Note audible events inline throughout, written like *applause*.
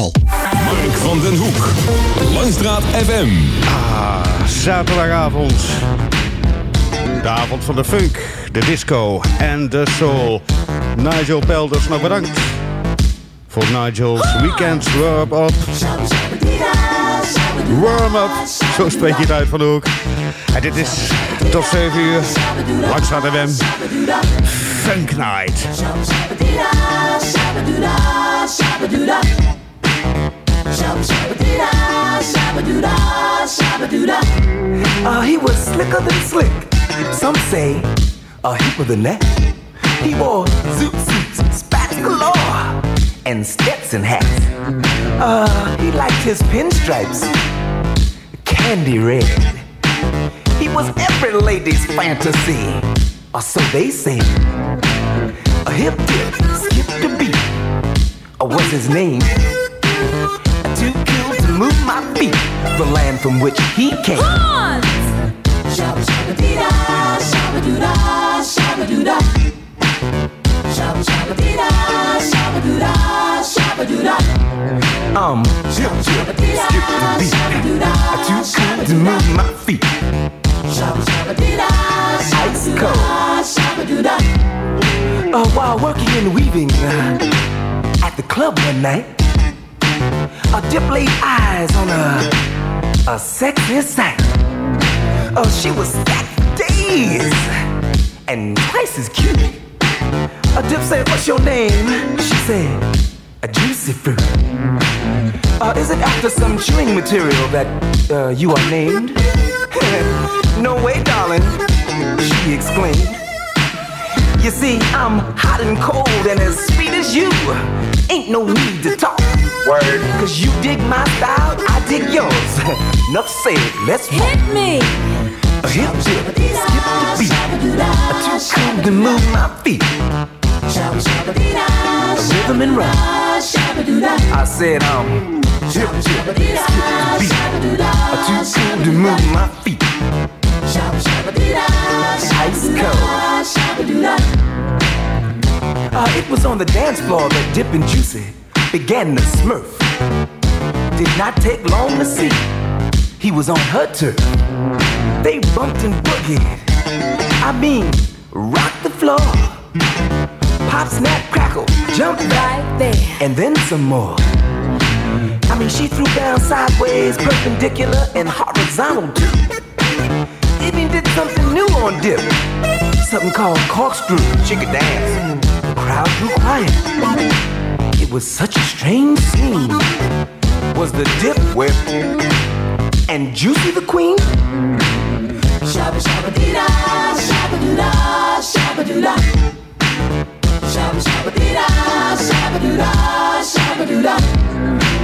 Mark van den Hoek. Langstraat FM. Ah, zaterdagavond. De avond van de funk, de disco en de soul. Nigel Pelders, nog bedankt voor Nigel's Weekend Warm-Up. Warm-Up, zo spreek je het uit van de hoek. En dit is tot 7 uur, Langstraat FM, Funk Night. Uh, he was slicker than slick. Some say a heap than that. He wore zoot suits, spats galore, and Stetson hats. Uh, he liked his pinstripes, candy red. He was every lady's fantasy, or so they say. A hip dip, skip the beat, or was his name? Too cool to move my feet, the land from which he came. Shabba shabba dee da, shabba doo da, shabba doo da. Shabba shabba dee da, shabba doo da, shabba doo da. Um, chip, chip, skip the beat. Too cool to move my feet. Shabba shabba dee da, shabba doo da, shabba doo da. Uh, while working in weaving uh, at the club one night, a dip laid eyes on a, a sexy sight. Oh, she was for days and twice as cute. A dip said, What's your name? She said, A juicy fruit. Uh, is it after some chewing material that uh, you are named? *laughs* no way, darling, she exclaimed. You see, I'm hot and cold and as sweet as you. Ain't no need to talk. Word. Cause you dig my style, I dig yours. *laughs* Enough said, let's roll. Hit me. A hip dip, skip the beat. A too cool to move my feet. Shabba shabba dee da, A rhythm and rhyme. shabba doo da. I said, um, hip dip, skip the beat. Shabba doo da, A too cool to move my feet. shabba shabba dee da, Ice cold. Shabba doo da. Uh, it was on the dance floor that Dip and Juicy began to smurf. Did not take long to see. He was on her turf. They bumped and boogied. I mean, rocked the floor. Pop, snap, crackle, jump Right there. and then some more. I mean, she threw down sideways, perpendicular, and horizontal too. Even did something new on dip. Something called corkscrew. She could dance. Crowd grew quiet. It was such a strange scene. Was the dip whip and Juicy the queen? Shabba shabba dee da, shabba doo da, shabba doo da. Shabba shabba dee da, shabba doo da, shabba doo da.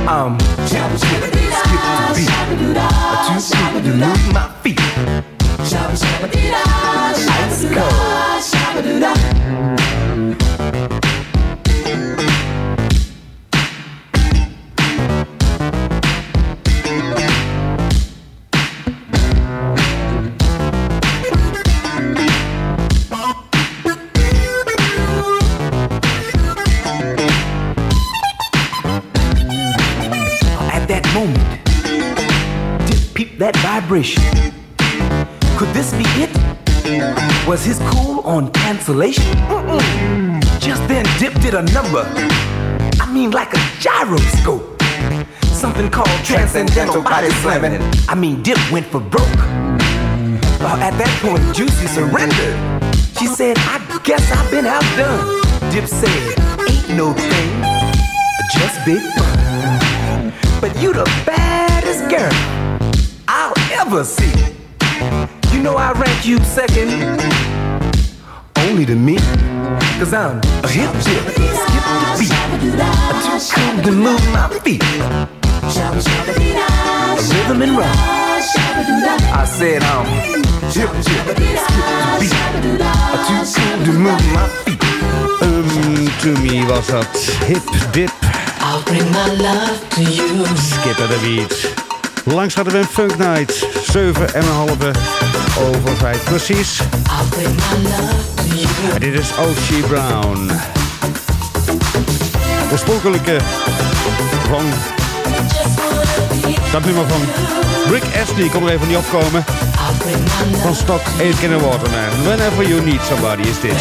Um, jump, skip, skip the beat. Shabba da, Too sweet to move my feet. Shabba shabba shabba. At that moment, peeped that vibration. Could this be it? Was his cool on cancellation? Mm-mm. Just then, Dip did a number. I mean, like a gyroscope. Something called transcendental body slamming. I mean, Dip went for broke. Uh, at that point, Juicy surrendered. She said, I guess I've been outdone. Dip said, Ain't no thing, just big fun. But you the baddest girl I'll ever see. You know I rank you second only to me. Cause I'm a hip chip, skip the beat. A too cool to move my feet. Shabba shabba dee da, A rhythm and rhyme. shabba doo da. I said I'm hip chip, skip the beat. A too cool to move my feet. Um, to me was dat hip dip, I'll bring my love to you. skippen de beat. Langs hadden we een Funk Night, 7 en een halve over 5 precies. Dit is Ochi Brown. oorspronkelijke van dat nummer van Rick Astley. kon er even niet opkomen. Van Stock, Aitken and Waterman. Whenever you need somebody is dit.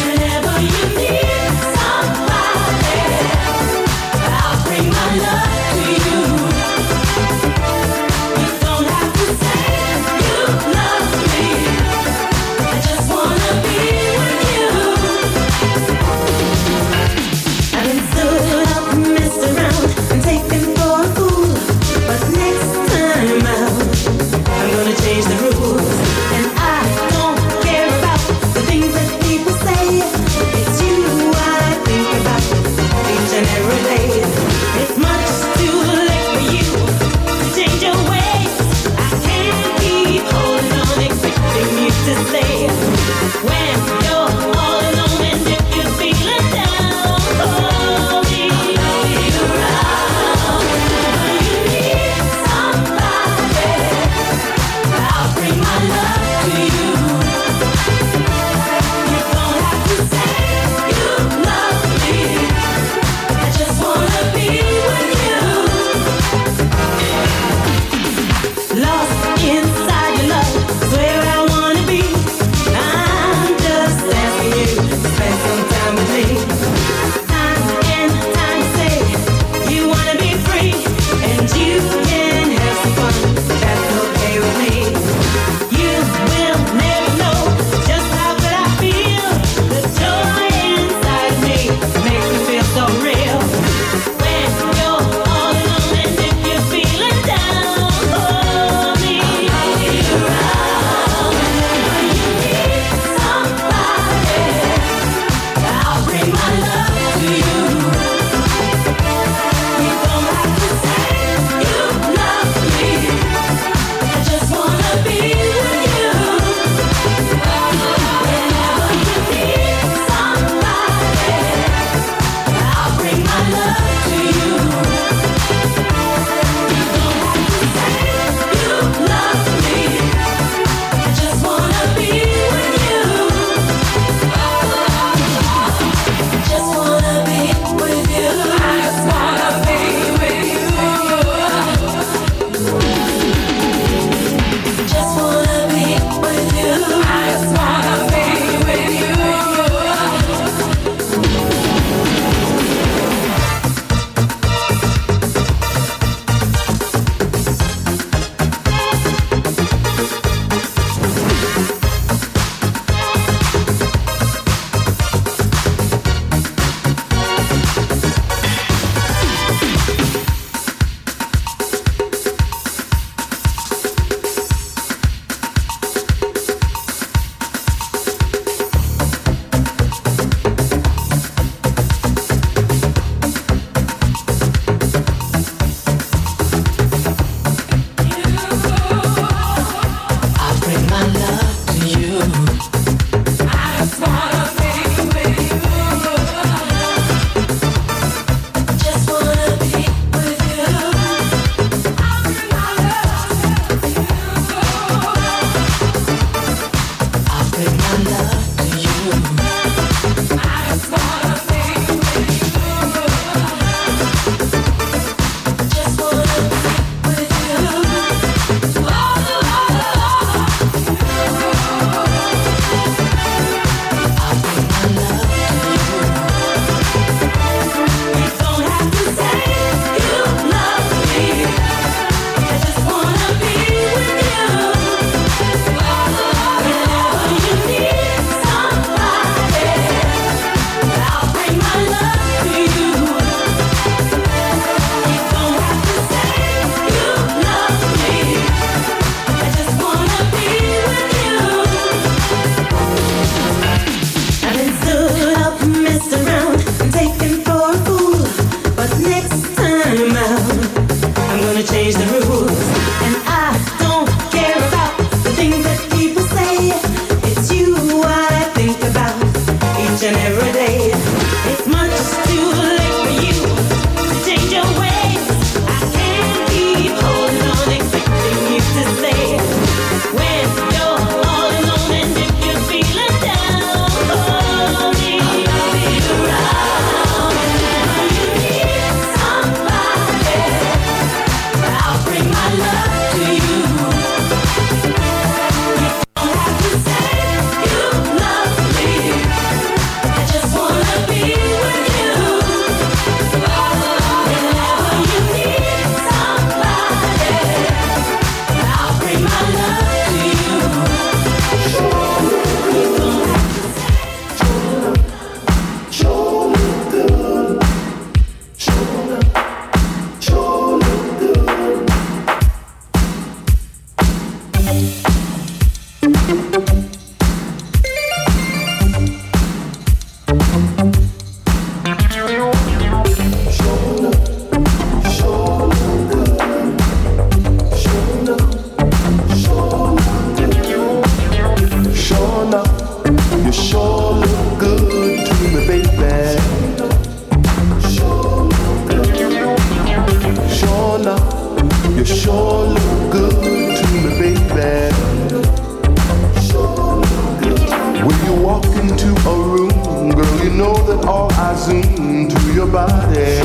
Know that all eyes zoom to your body.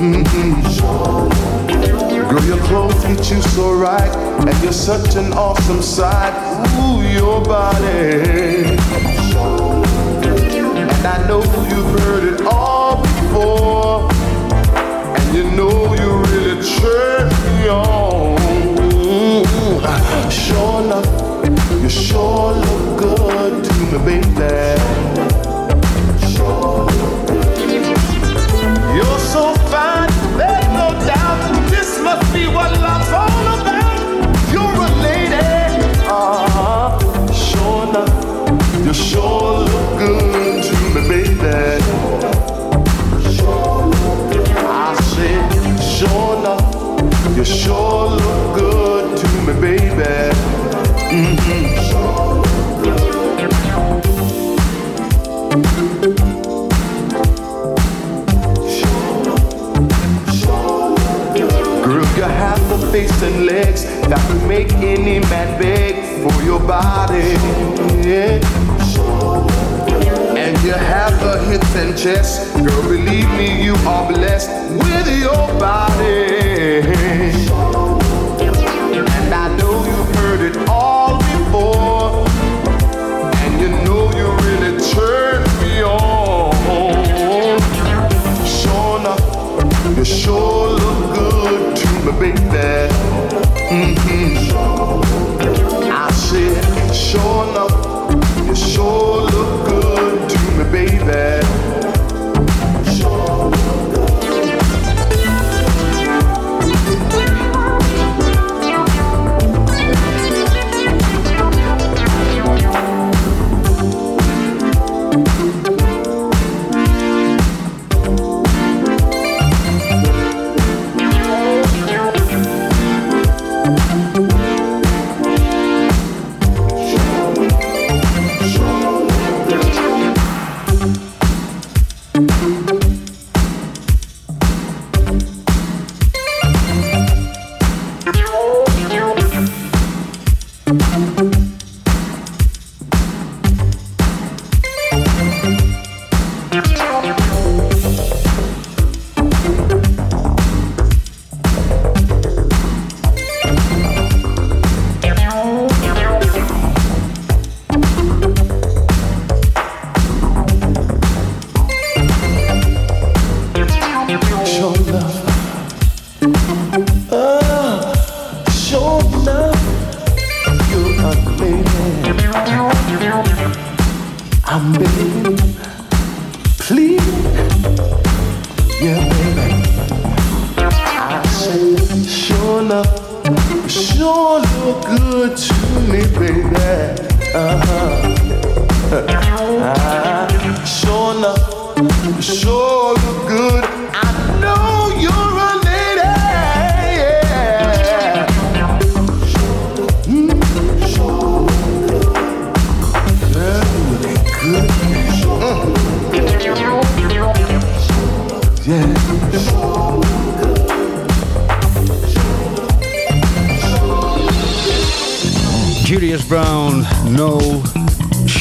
Mm-hmm. Girl, your clothes fit you so right, and you're such an awesome sight. Ooh, your body. And I know you've heard it all before, and you know you really turn me on. Sure enough, you sure look good to me, baby. Must be what love's all about. You're a lady, uh-huh. Sure enough, you sure look good to me, baby. I said, sure enough, you sure look good to me, baby. Mm-hmm. Face and legs that would make any man beg for your body. And you have the hips and chest. Girl, believe me, you are blessed with your body. And I know you've heard it all before. And you know you really turn me on. Sure enough, you sure look me, baby. Mm-hmm. I said, sure enough, you sure look good to me, baby.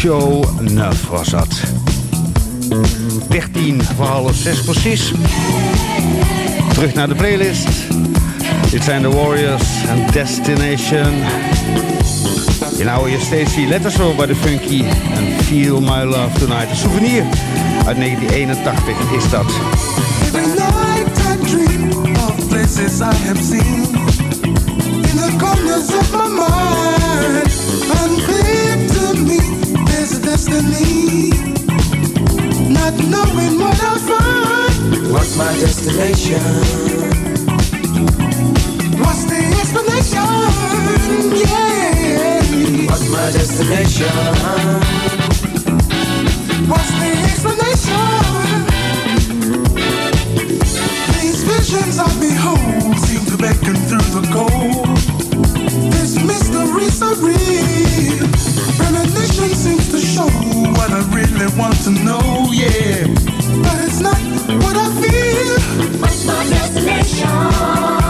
Show Enough was dat. 13 voor half 6 precies. Terug naar de playlist. Dit zijn de Warriors en Destination. Je nou je Stacy zo bij de Funky en Feel My Love Tonight. Een souvenir uit 1981 is dat. Dream of places I have seen in the corners. Unclear to me, there's a destiny. Not knowing what I'll find. What's my destination? What's the explanation? Yeah. What's my destination? What's the explanation? These visions I behold seem to beckon through the cold. This mystery so real. Premonition seems to show what I really want to know, yeah. But it's not what I feel. What's my destination?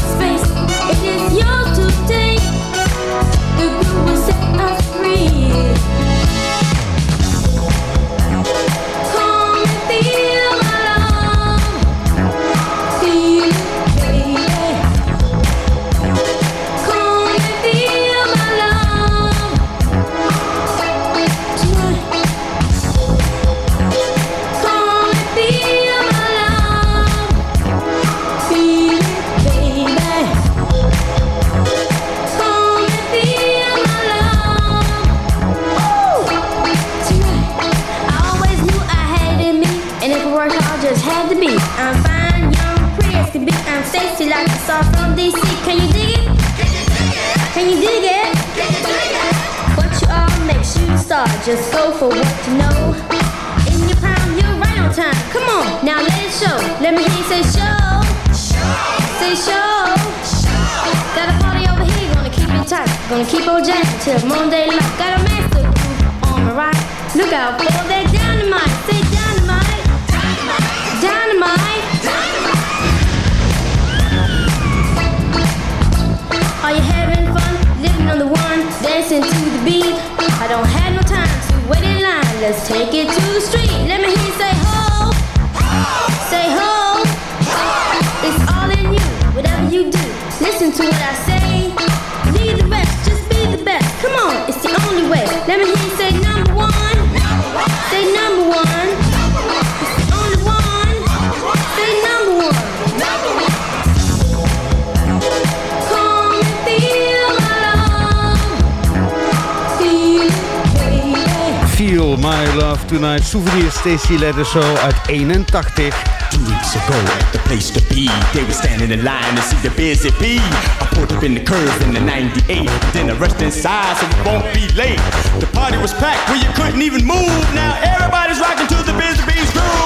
Create Souvenir Stacy Lattisaw uit 81. Two weeks ago at the place to be, they were standing in line to see the busy bee. I pulled up in the curve in the 98, then I rushed inside so we won't be late. The party was packed where you couldn't even move. Now everybody's rocking to the busy bee's groove.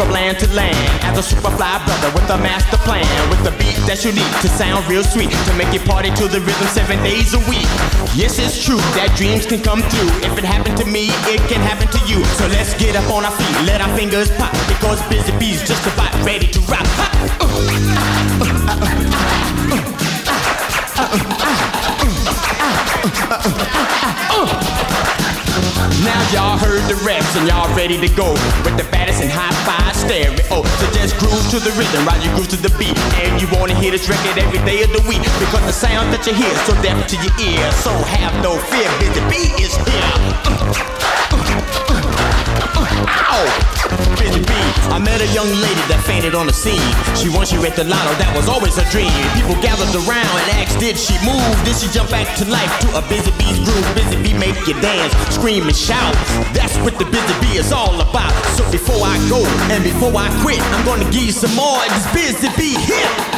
From land to land, as a superfly brother with a master plan, with a beat that's unique to sound real sweet, to make you party to the rhythm seven days a week. Yes, it's true that dreams can come true. If it happened to me, it can happen to you. So let's get up on our feet, let our fingers pop, because Busy Bee's just about ready to rock. *laughs* Now y'all heard the reps and y'all ready to go with the baddest and high-five stereo. Oh, so just groove to the rhythm while you groove to the beat. And you wanna hear this record every day of the week because the sound that you hear is so deaf to your ear. So have no fear, the beat is here. Ow! Busy Bee, I met a young lady that fainted on the scene. She once she read the lotto, that was always her dream. People gathered around and asked, did she move? Did she jump back to life to a Busy Bee's groove? Busy Bee make you dance, scream and shout. That's what the Busy Bee is all about. So before I go and before I quit, I'm gonna give you some more of this Busy Bee hit.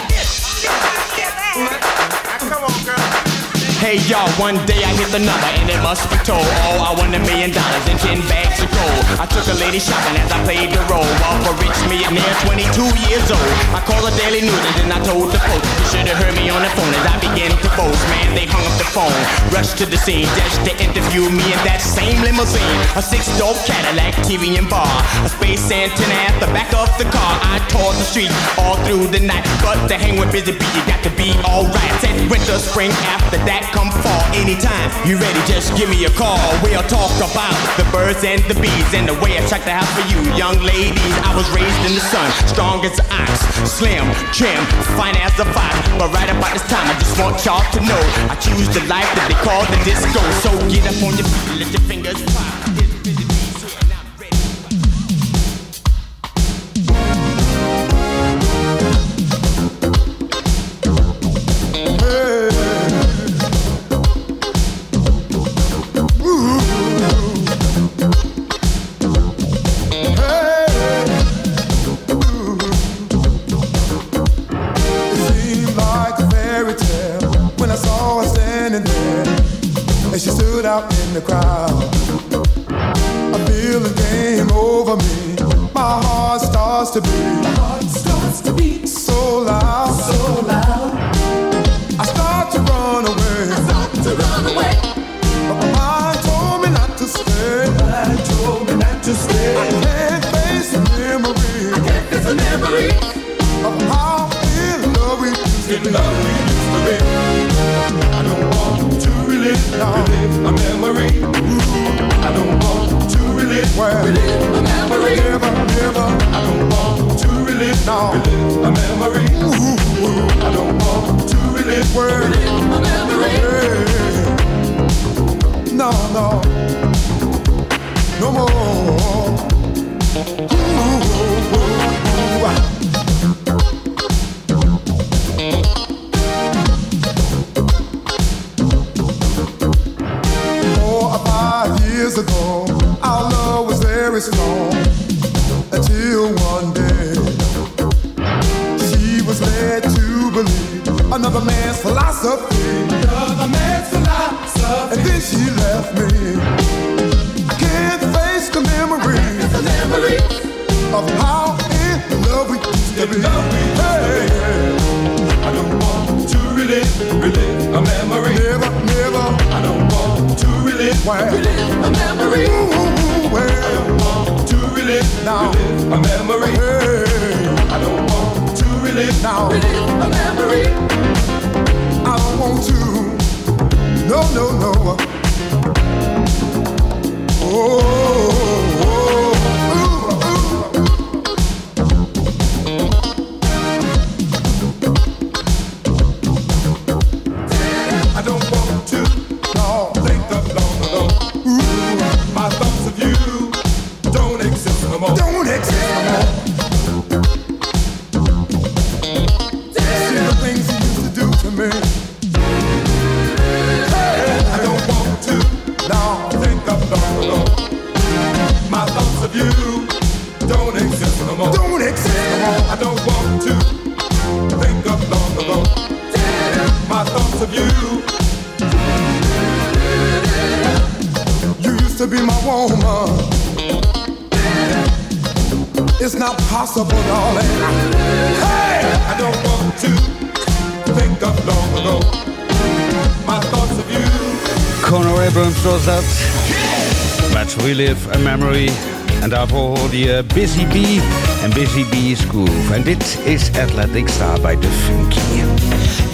Hey y'all, one day I hit the number and it must be told. Oh, I won a million dollars and ten bags of gold. I took a lady shopping as I played the role of a rich millionaire, 22 years old. I called the Daily News and then I told the post. You should have heard me on the phone as I began to boast. Man, they hung up the phone, rushed to the scene just to interview me in that same limousine. A six-door Cadillac, TV and bar, a space antenna at the back of the car. I tore the street all through the night, but to hang with Busy Bee, you got to be alright. Said winter, spring, after that come fall. Anytime you ready, just give me a call. We'll talk about the birds and the bees and the way I check the house for you, young ladies. I was raised in the sun, strong as an ox, slim, trim, fine as a fox. But right about this time, I just want y'all to know I choose the life that they call the disco. So get up on your feet, let your fingers not possible, darling. Hey, I don't want to think of long ago. My thoughts of you. Colonel Abrams was dat. Let's relive a memory. En daarvoor hoorde je Busy Bee en Busy Bee's Groove. En dit is Athletic Star bij The Funky.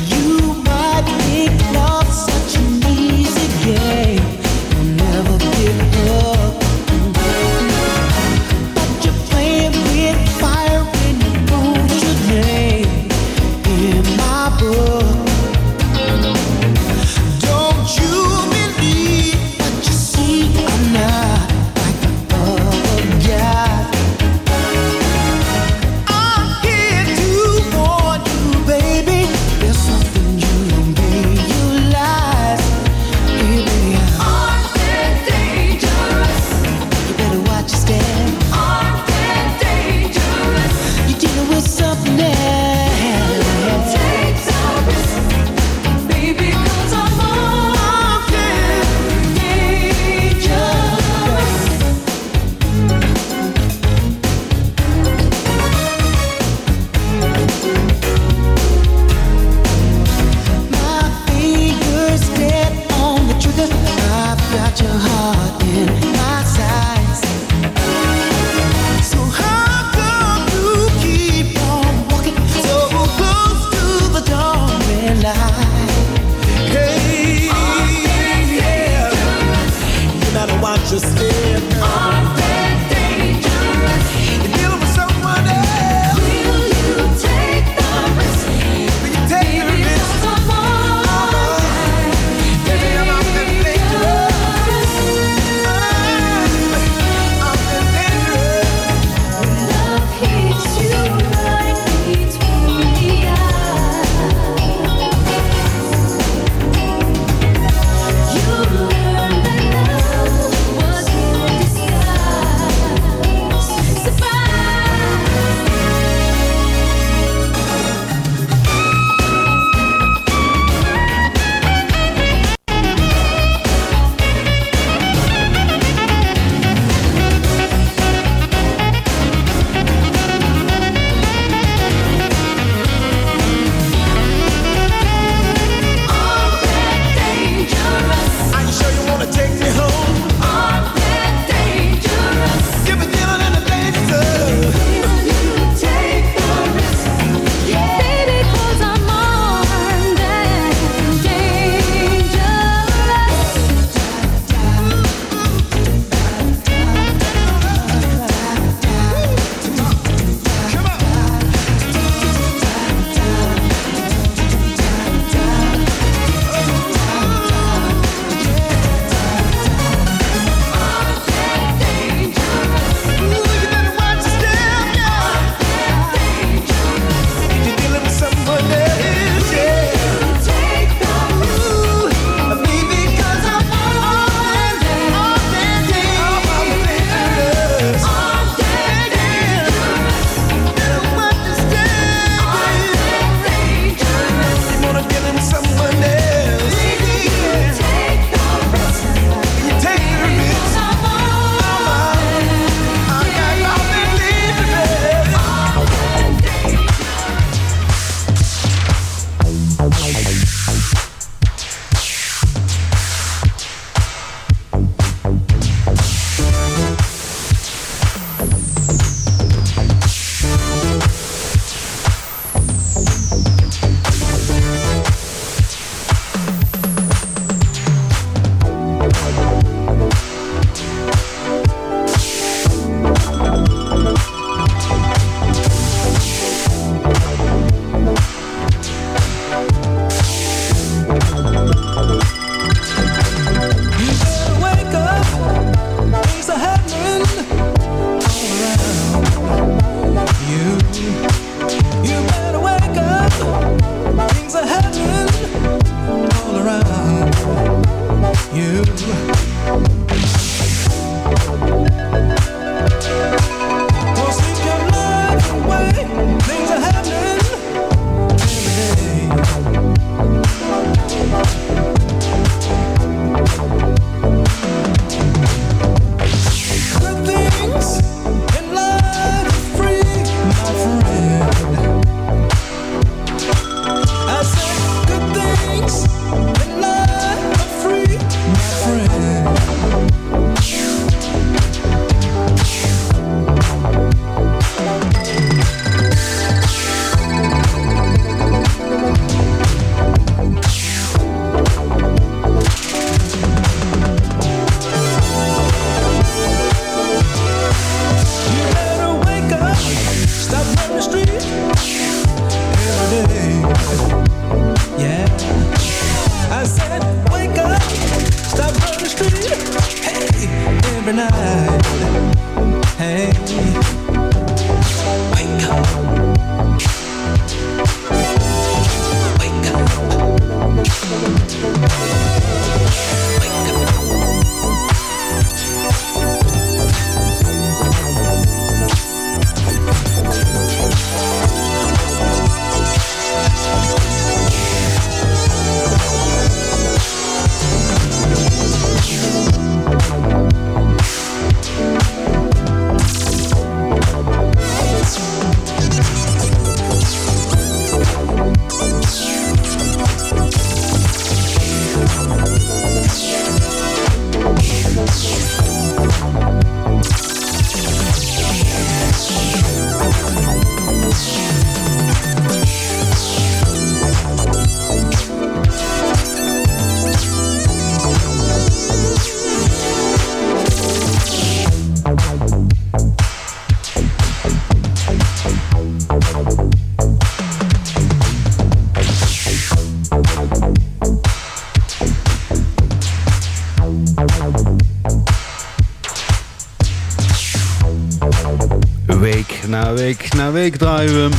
Na week na week draaien we hem.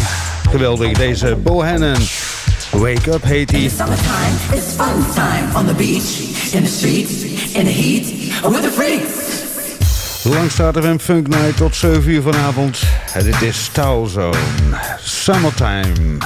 Geweldig, deze Bohannon. Wake Up heet hij. It's fun time on the beach, in the streets, in the heat, with the freaks. FM Funk Night tot 7 uur vanavond. En dit is Towzone. Summertime.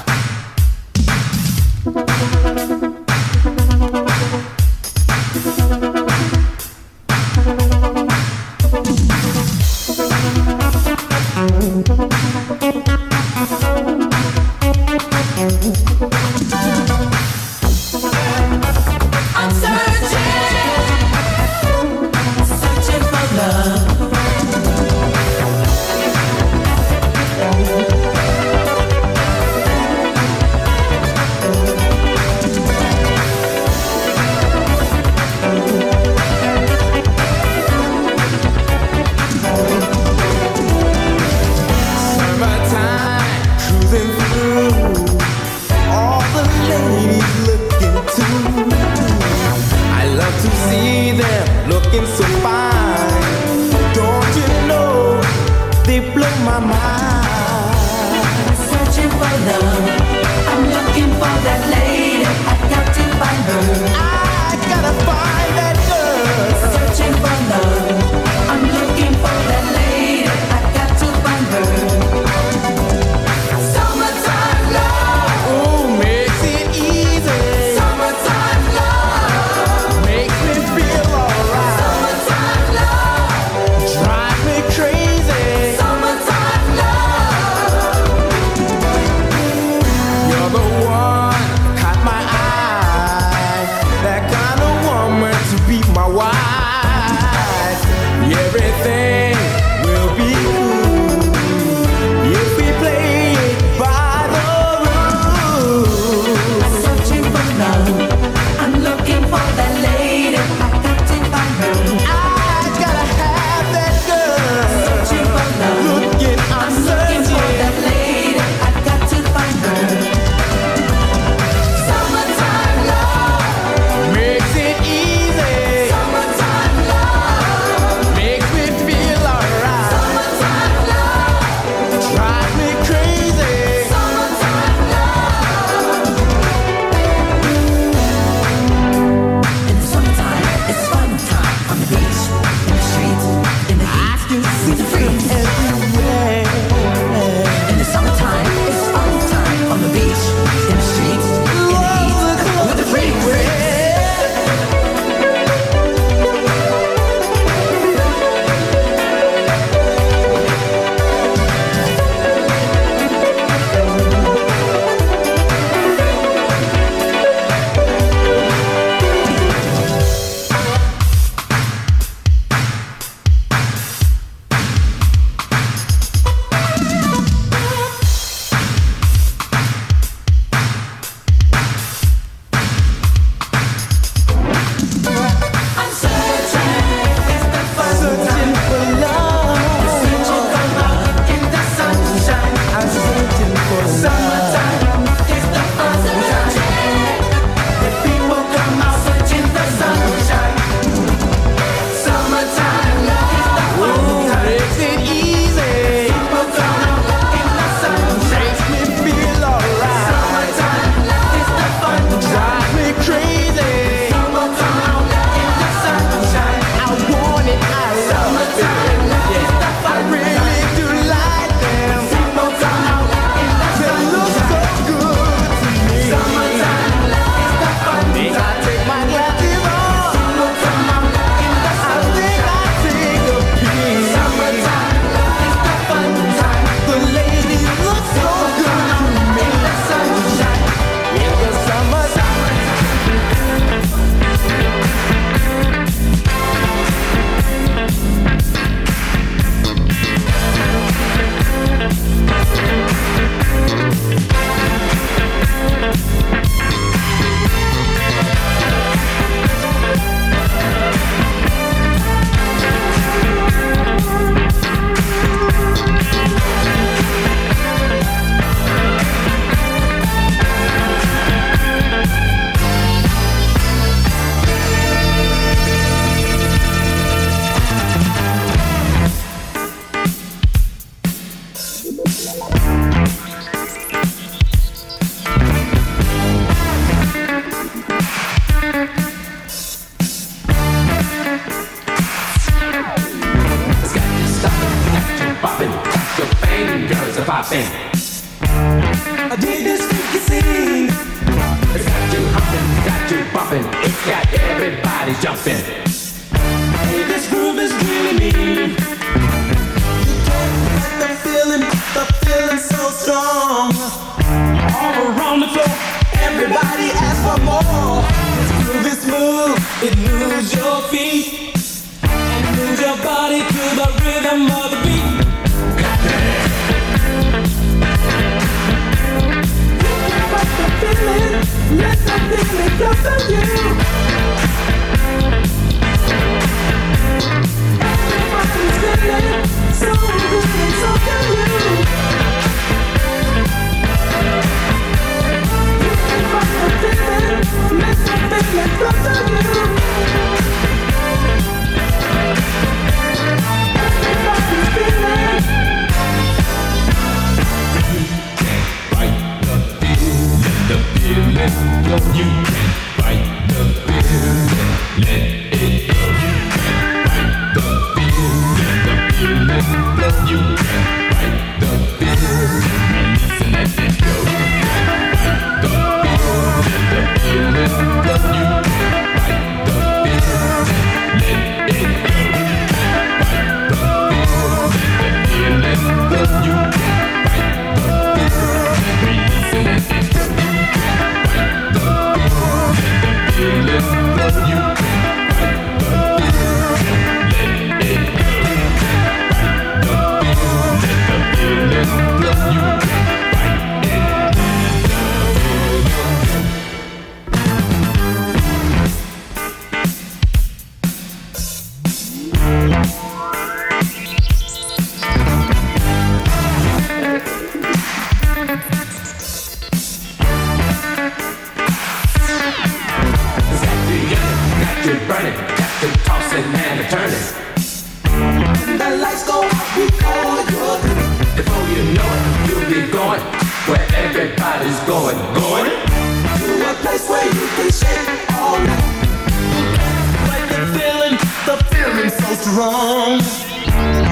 Strong.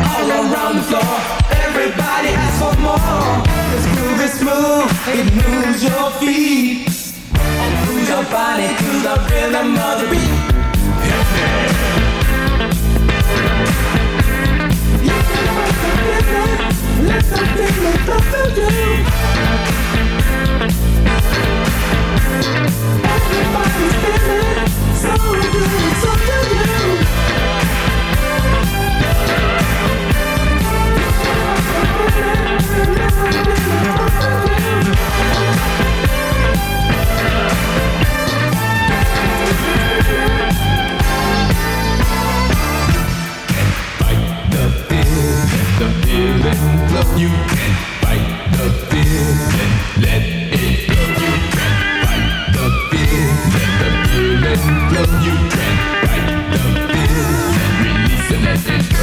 All around the floor, everybody asks for more. This groove is smooth, it moves your feet. And moves your body to the rhythm of the beat. Let feeling come to you. Everybody's feeling so good, so can you. You can fight the feeling, let it go. You can fight the feeling, the feeling flow. You can fight the feeling, release and let it go.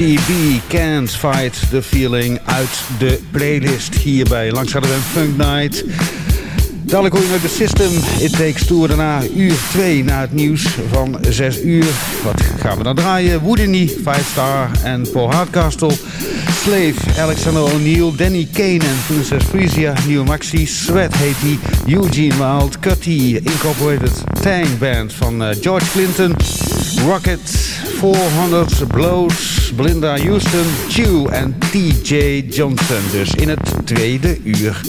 MCB Can't Fight the Feeling uit de playlist hierbij. Langs hadden we Funk Night. Dadelijk hoor je nog de System. It Takes Two. Daarna uur 2 na het nieuws van 6 uur. Wat gaan we dan draaien? Woodeny, 5 Star en Paul Hardcastle. Slave, Alexander O'Neill, Danny Kane en Princess Frisia. Nieuwe Maxi, Sweat heet die. Eugene Wild, Cutty, Incorporated Tank Band van eh, George Clinton. Rocket, 400 Blows, Belinda Houston, Chew en TJ Johnson. Dus in het tweede uur.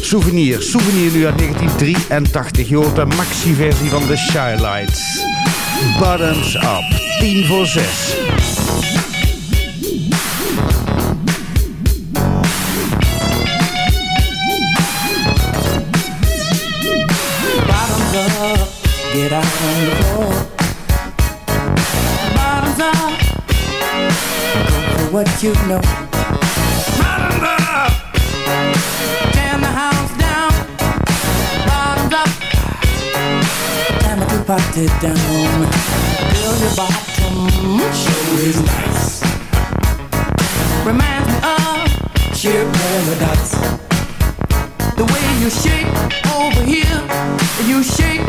Souvenir, souvenir nu uit 1983. Je hoort de maxi-versie van de Shy Lights. Bottoms up, 10 voor 6. Bottoms up, get what you know. Tear the house down. Bottoms up, time to put it down. Feel your bottom, show is nice. Reminds me of sheer paradise. The way you shake over here, you shake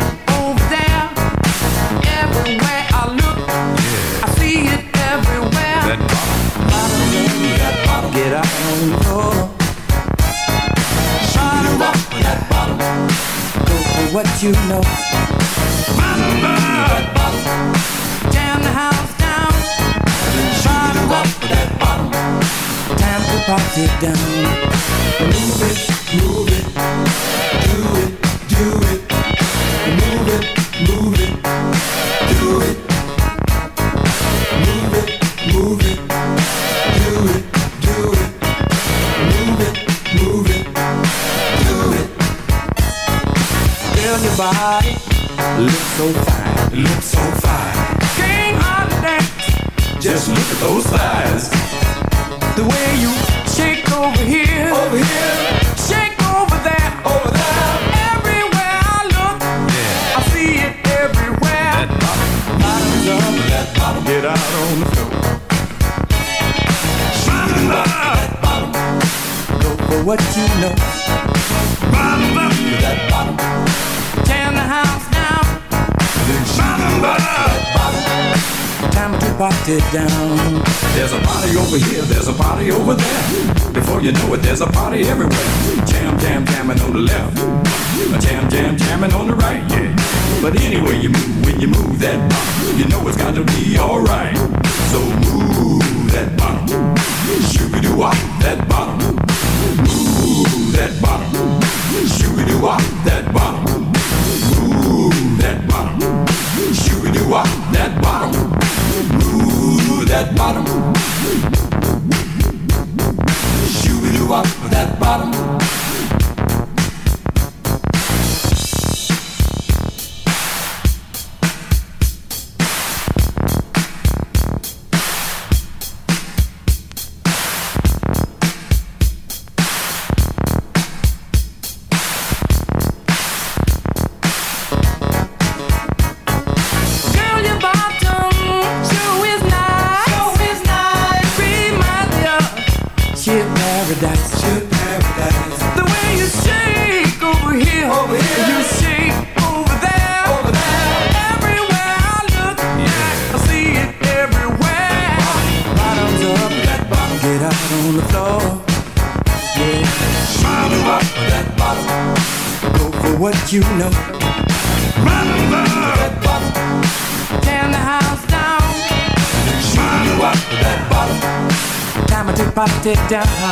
that out on the floor. Bottom up, that bottom, go for what you know. Tear the house down. Bottoms up. Time to party down. Move it, move it, do it, what you know. Bottoms up, that bottom, tear the house down. Up, that bottom. Time to party down. There's a party over here, there's a party over there. Before you know it, there's a party everywhere. Jam, jam, jamming on the left. Jam, jam, jamming on the right, yeah. But anyway you move, when you move that bottom, you know it's got to be alright. So move that bottom. Shooby doo wop, that bottom. Move that bottom. Shooby wop, that bottom. Move that bottom. Shooby wop, that bottom. Move that bottom. Shooby wop, that bottom. Down.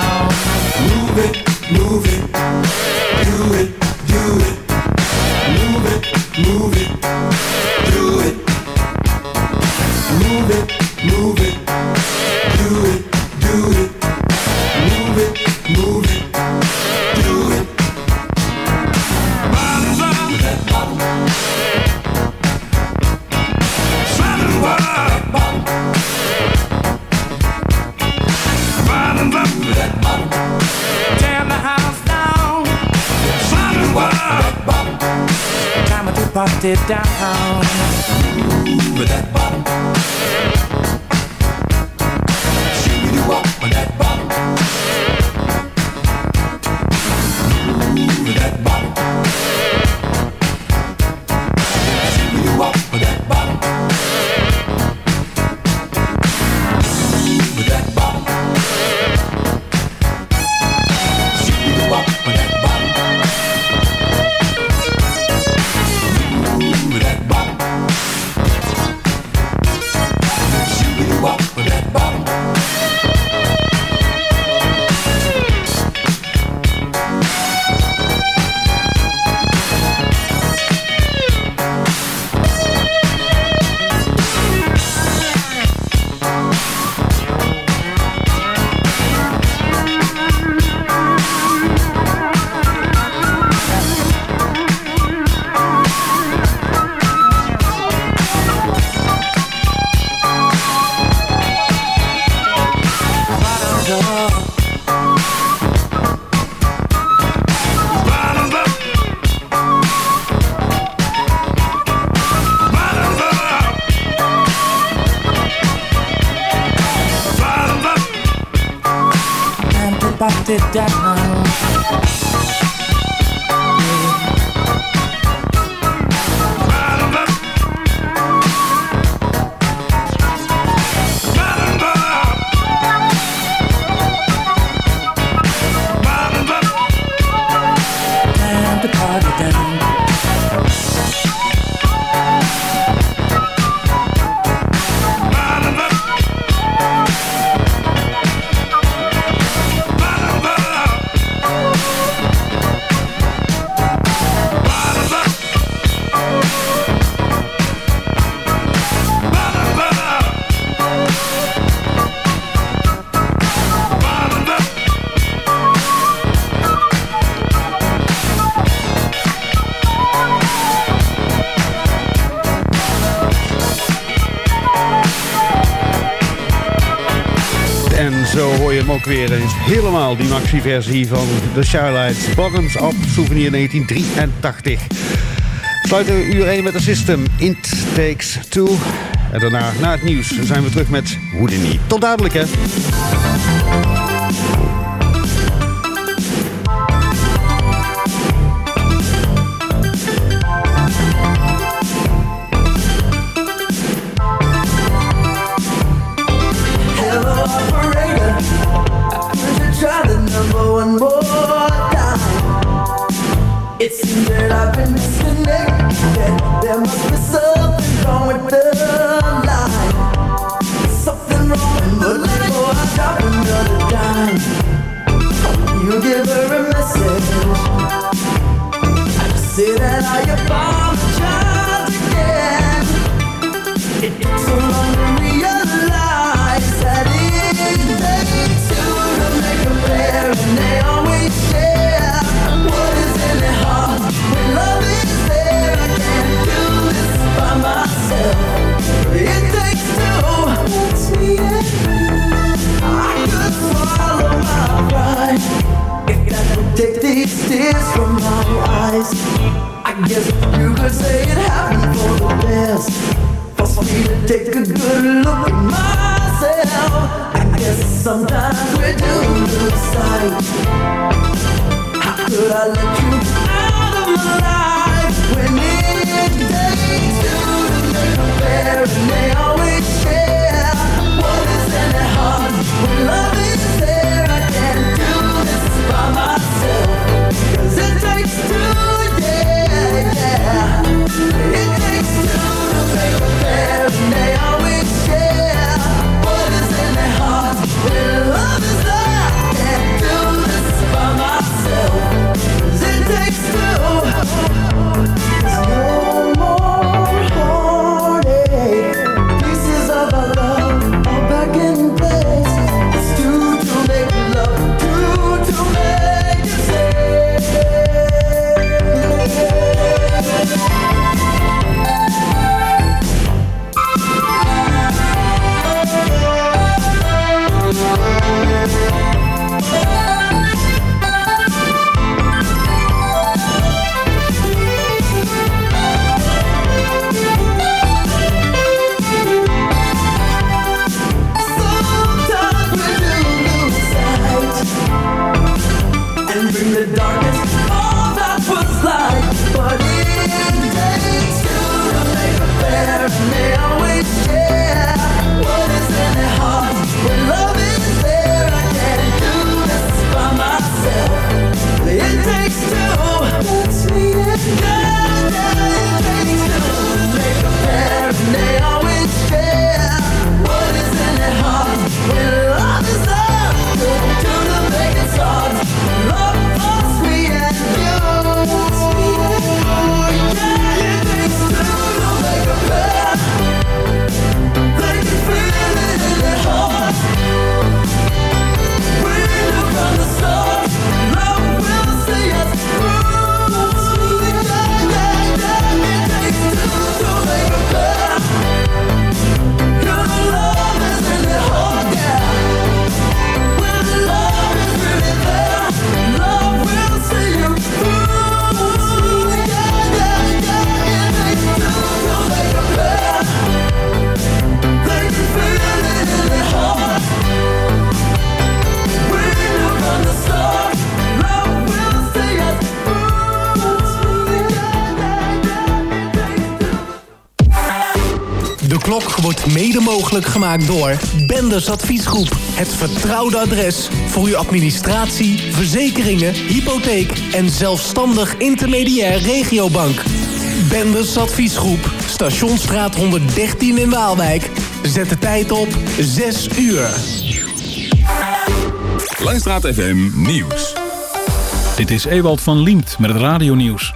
To party helemaal die maxi-versie van The Shylights. Bottoms Up Souvenir 1983. Sluiten uur 1 met de System. It Takes Two. En daarna, na het nieuws, zijn we terug met Houdini. Tot dadelijk, hè. gemaakt door Benders Adviesgroep. Het vertrouwde adres voor uw administratie, verzekeringen, hypotheek en zelfstandig intermediair regiobank. Benders Adviesgroep, Stationsstraat 113 in Waalwijk. Zet de tijd op 6 uur. Langstraat FM Nieuws. Dit is Ewald van Liemt met het radionieuws.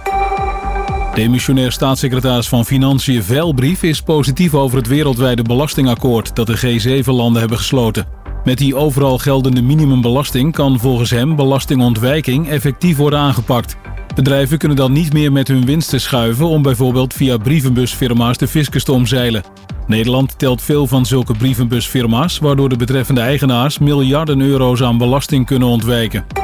Demissionair staatssecretaris van Financiën Veilbrief is positief over het wereldwijde belastingakkoord dat de G7-landen hebben gesloten. Met die overal geldende minimumbelasting kan volgens hem belastingontwijking effectief worden aangepakt. Bedrijven kunnen dan niet meer met hun winsten schuiven om bijvoorbeeld via brievenbusfirma's de fiscus te omzeilen. Nederland telt veel van zulke brievenbusfirma's, waardoor de betreffende eigenaars miljarden euro's aan belasting kunnen ontwijken.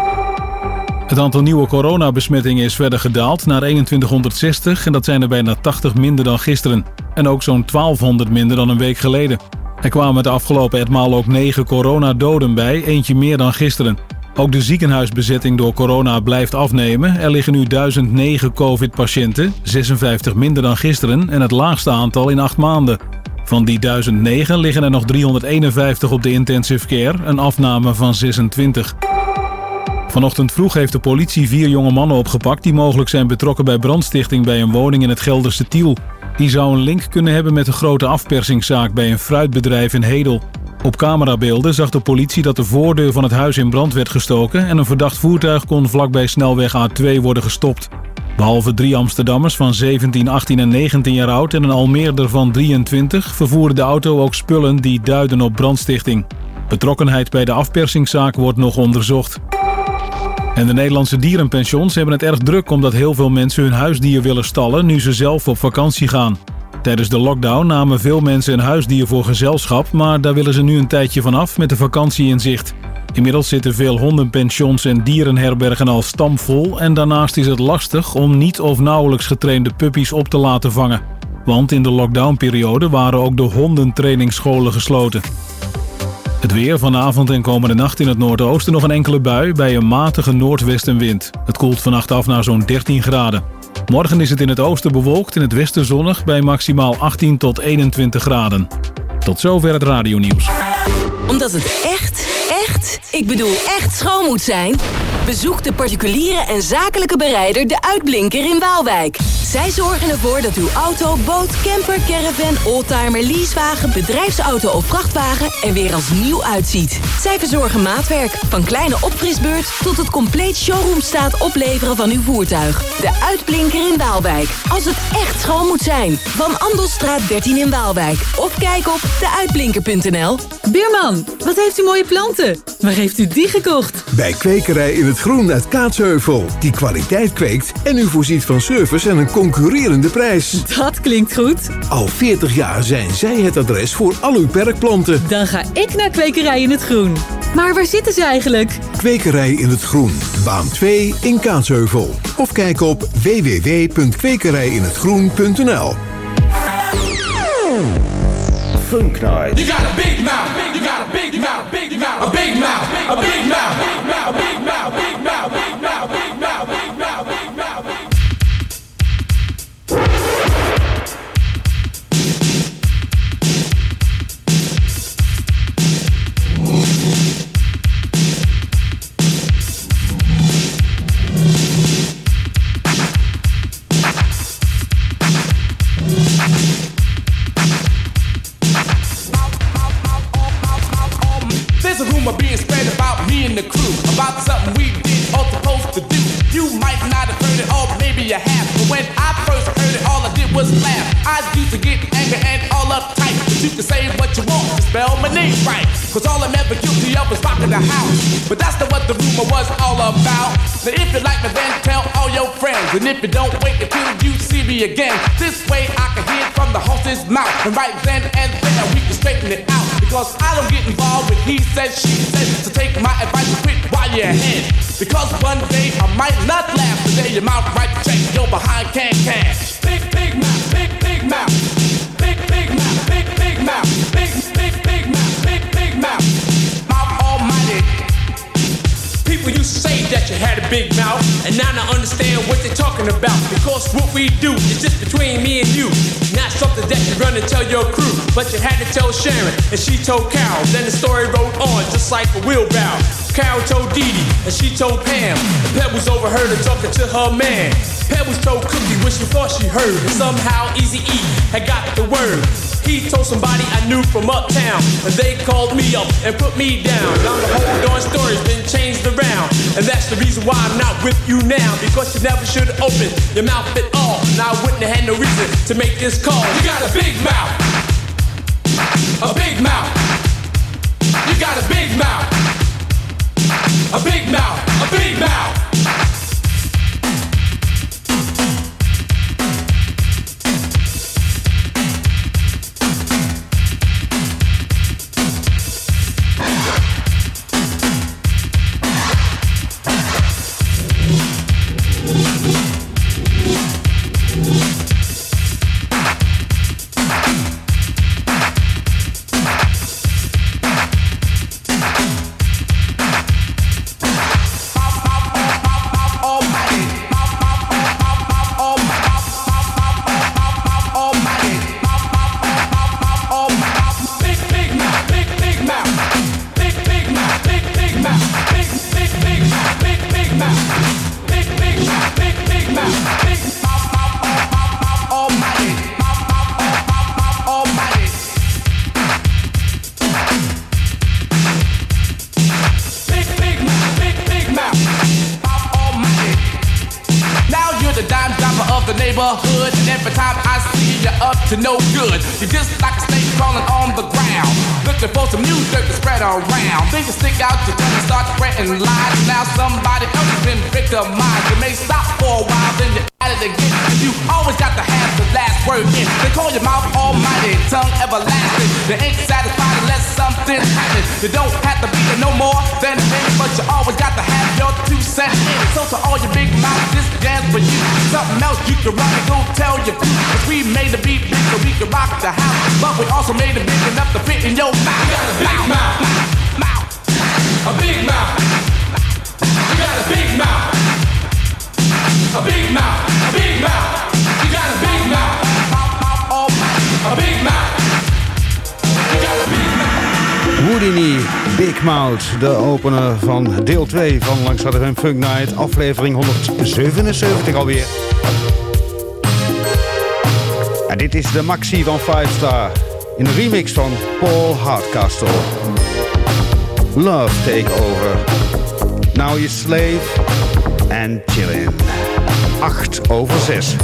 Het aantal nieuwe coronabesmettingen is verder gedaald naar 2160 en dat zijn er bijna 80 minder dan gisteren. En ook zo'n 1200 minder dan een week geleden. Er kwamen de afgelopen etmaal ook 9 coronadoden bij, eentje meer dan gisteren. Ook de ziekenhuisbezetting door corona blijft afnemen. Er liggen nu 1009 covid-patiënten, 56 minder dan gisteren en het laagste aantal in 8 maanden. Van die 1009 liggen er nog 351 op de intensive care, een afname van 26. Vanochtend vroeg heeft de politie vier jonge mannen opgepakt die mogelijk zijn betrokken bij brandstichting bij een woning in het Gelderse Tiel. Die zou een link kunnen hebben met een grote afpersingszaak bij een fruitbedrijf in Hedel. Op camerabeelden zag de politie dat de voordeur van het huis in brand werd gestoken en een verdacht voertuig kon vlakbij snelweg A2 worden gestopt. Behalve drie Amsterdammers van 17, 18 en 19 jaar oud en een Almeerder van 23 vervoerde de auto ook spullen die duiden op brandstichting. Betrokkenheid bij de afpersingszaak wordt nog onderzocht. En de Nederlandse dierenpensions hebben het erg druk omdat heel veel mensen hun huisdier willen stallen nu ze zelf op vakantie gaan. Tijdens de lockdown namen veel mensen een huisdier voor gezelschap, maar daar willen ze nu een tijdje vanaf met de vakantie in zicht. Inmiddels zitten veel hondenpensions en dierenherbergen al stamvol en daarnaast is het lastig om niet of nauwelijks getrainde puppies op te laten vangen. Want in de lockdownperiode waren ook de hondentrainingsscholen gesloten. Het weer vanavond en komende nacht in het noordoosten nog een enkele bui bij een matige noordwestenwind. Het koelt vannacht af naar zo'n 13 graden. Morgen is het in het oosten bewolkt, in het westen zonnig bij maximaal 18 tot 21 graden. Tot zover het radionieuws. Omdat het echt, echt, ik bedoel echt schoon moet zijn... bezoek de particuliere en zakelijke bereider De Uitblinker in Waalwijk. Zij zorgen ervoor dat uw auto, boot, camper, caravan, oldtimer, leasewagen... bedrijfsauto of vrachtwagen er weer als nieuw uitziet. Zij verzorgen maatwerk, van kleine opfrisbeurt... tot het compleet showroomstaat opleveren van uw voertuig. De Uitblinker in Waalwijk. Als het echt schoon moet zijn. Van Andelstraat 13 in Waalwijk. Of kijk op deuitblinker.nl. Buurman, wat heeft u mooie planten? Waar heeft u die gekocht? Bij Kwekerij in het Groen uit Kaatsheuvel. Die kwaliteit kweekt en u voorziet van service en een concurrerende prijs. Dat klinkt goed. Al 40 jaar zijn zij het adres voor al uw perkplanten. Dan ga ik naar Kwekerij in het Groen. Maar waar zitten ze eigenlijk? Kwekerij in het Groen. Baan 2 in Kaatsheuvel. Of kijk op www.kwekerijinhetgroen.nl Funk Night. You got a big mouth. You got a big mouth. Big mouth. A big mouth. A big mouth. Big mouth. Big mouth. About something we did or supposed to do. You might not have heard it, or maybe you have. But when I first heard it, all I did was laugh. I used to get angry and all uptight. You can say what you want, spell my name right. Cause all I'm ever guilty of is rocking the house. But that's not what the rumor was all about. Now if you like me, then tell all your friends. And if you don't, wait until you see me again. This way I can hear from the horse's mouth. And right then and there we can straighten it out. Because I don't get involved with he said, she said. So take my advice and quit while you're ahead. Because one day I might not laugh. The day your mouth might check, your behind can't cash. Big, big mouth, big, big mouth. Mouth. Big, big, big mouth, big, big mouth. Mouth almighty. People to say that you had a big mouth, and now I understand what they're talking about. Because what we do is just between me and you, not something that you run and tell your crew. But you had to tell Sharon, and she told Carol. Then the story rolled on just like a wheelbarrow. Carol told Dee Dee, and she told Pam. And Pebbles overheard talking to her man. Pebbles told Cookie what she thought she heard, and somehow Easy E had got the word. He told somebody I knew from uptown, and they called me up and put me down. Now the whole darn story's been changed around, and that's the reason why I'm not with you now. Because you never should have opened your mouth at all. Now I wouldn't have had no reason to make this call. You got a big mouth, a big mouth. You got a big mouth, a big mouth, a big mouth. langs de hun Funk Night, aflevering 177 alweer. En dit is de Maxi van 5 Star in de remix van Paul Hardcastle. Love Takeover. Now you slave and chillin'. 8 over 6.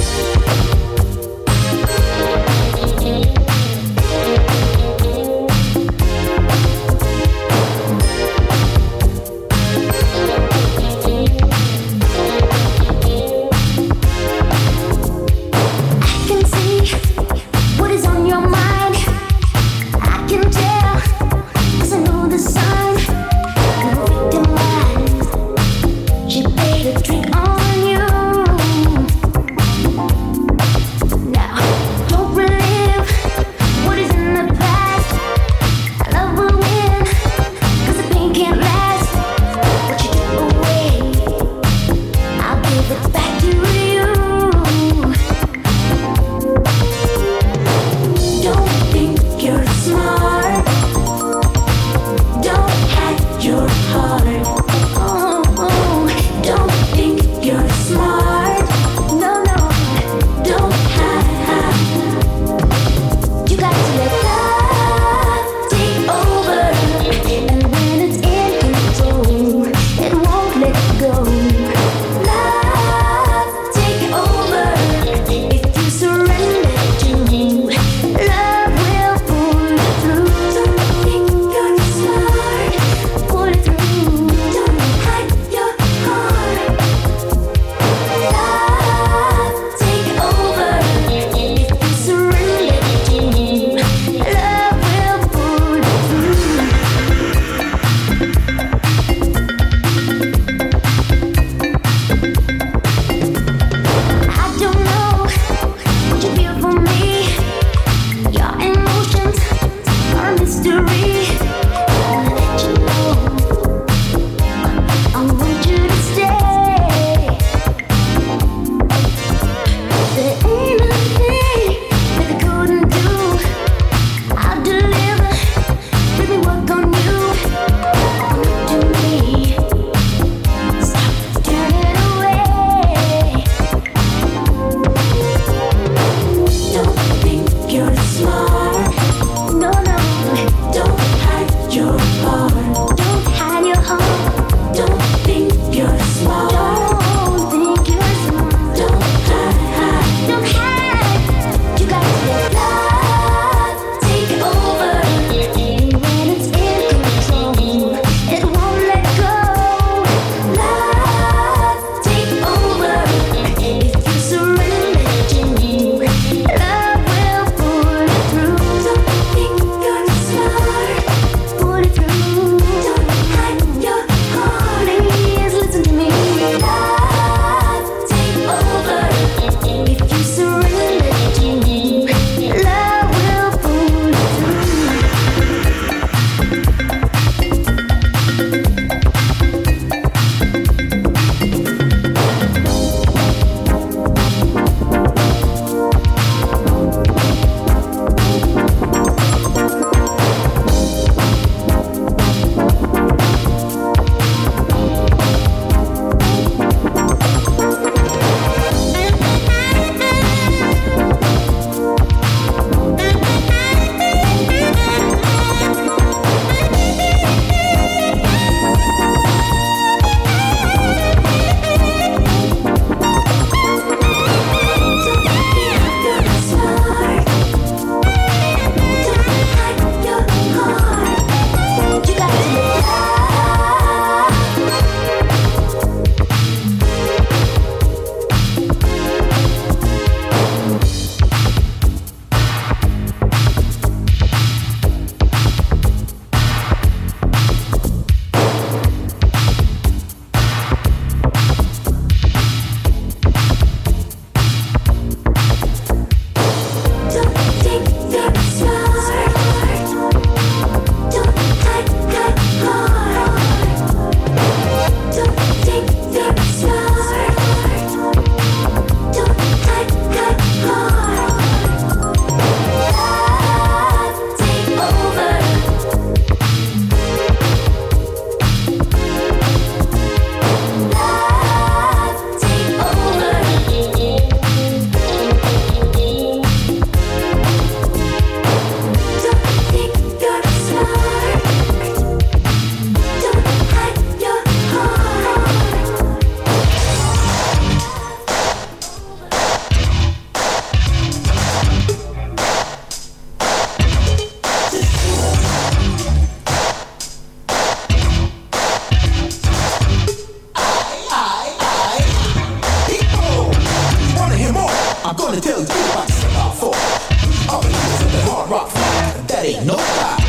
Nobody, nobody.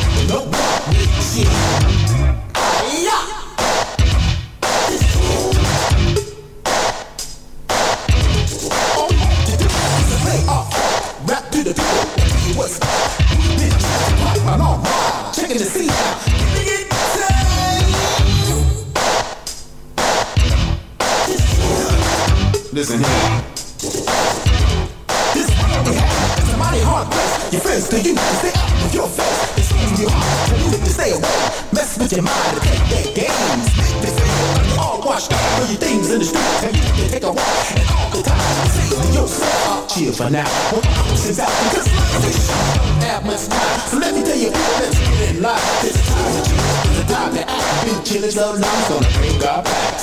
for now. When options out, because fish at my spot. So let me tell you, let's get in line. This time is the time that I've been so long, gonna bring our backs.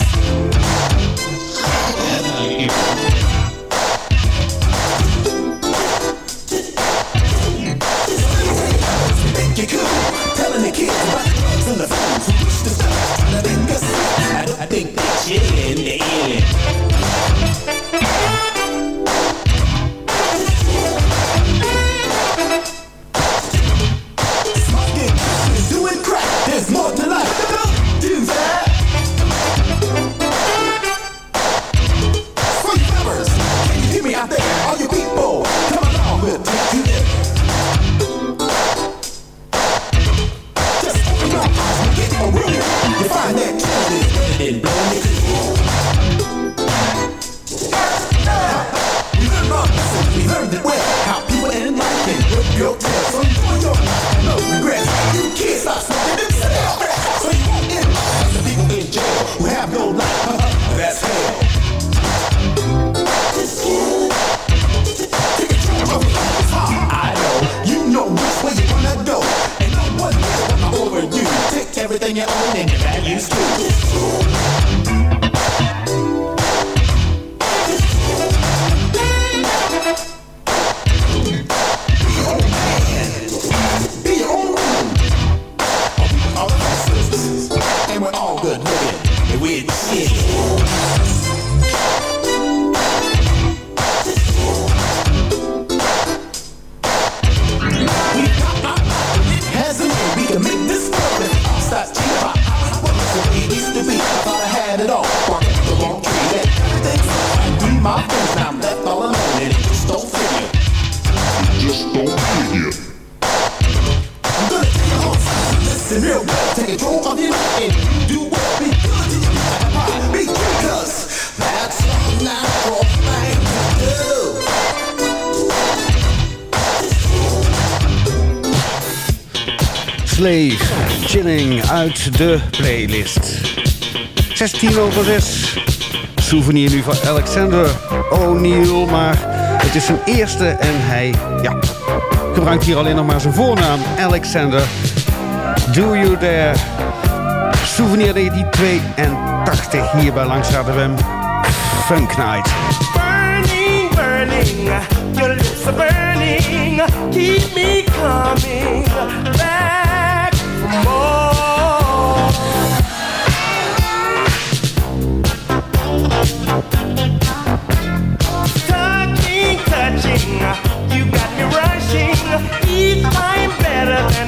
de playlist. 16 over 6. Souvenir nu van Alexander O'Neill. Maar het is zijn eerste en hij ja, gebruikt hier alleen nog maar zijn voornaam. Alexander, do you there? Souvenir 1982 hier bij Langstraat FM. Funk Burning, burning, your lips burning. Keep me coming back. I'm better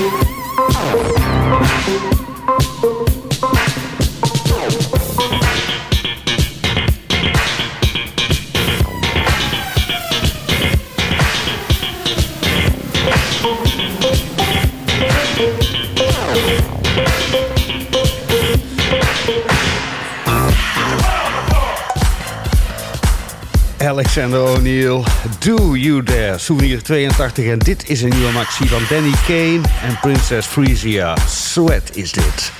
thank you Alexander O'Neill, Do You Dare, Souvenir 82. En dit is een nieuwe maxi van Danny Kane en Princess Frisia. Sweat is dit.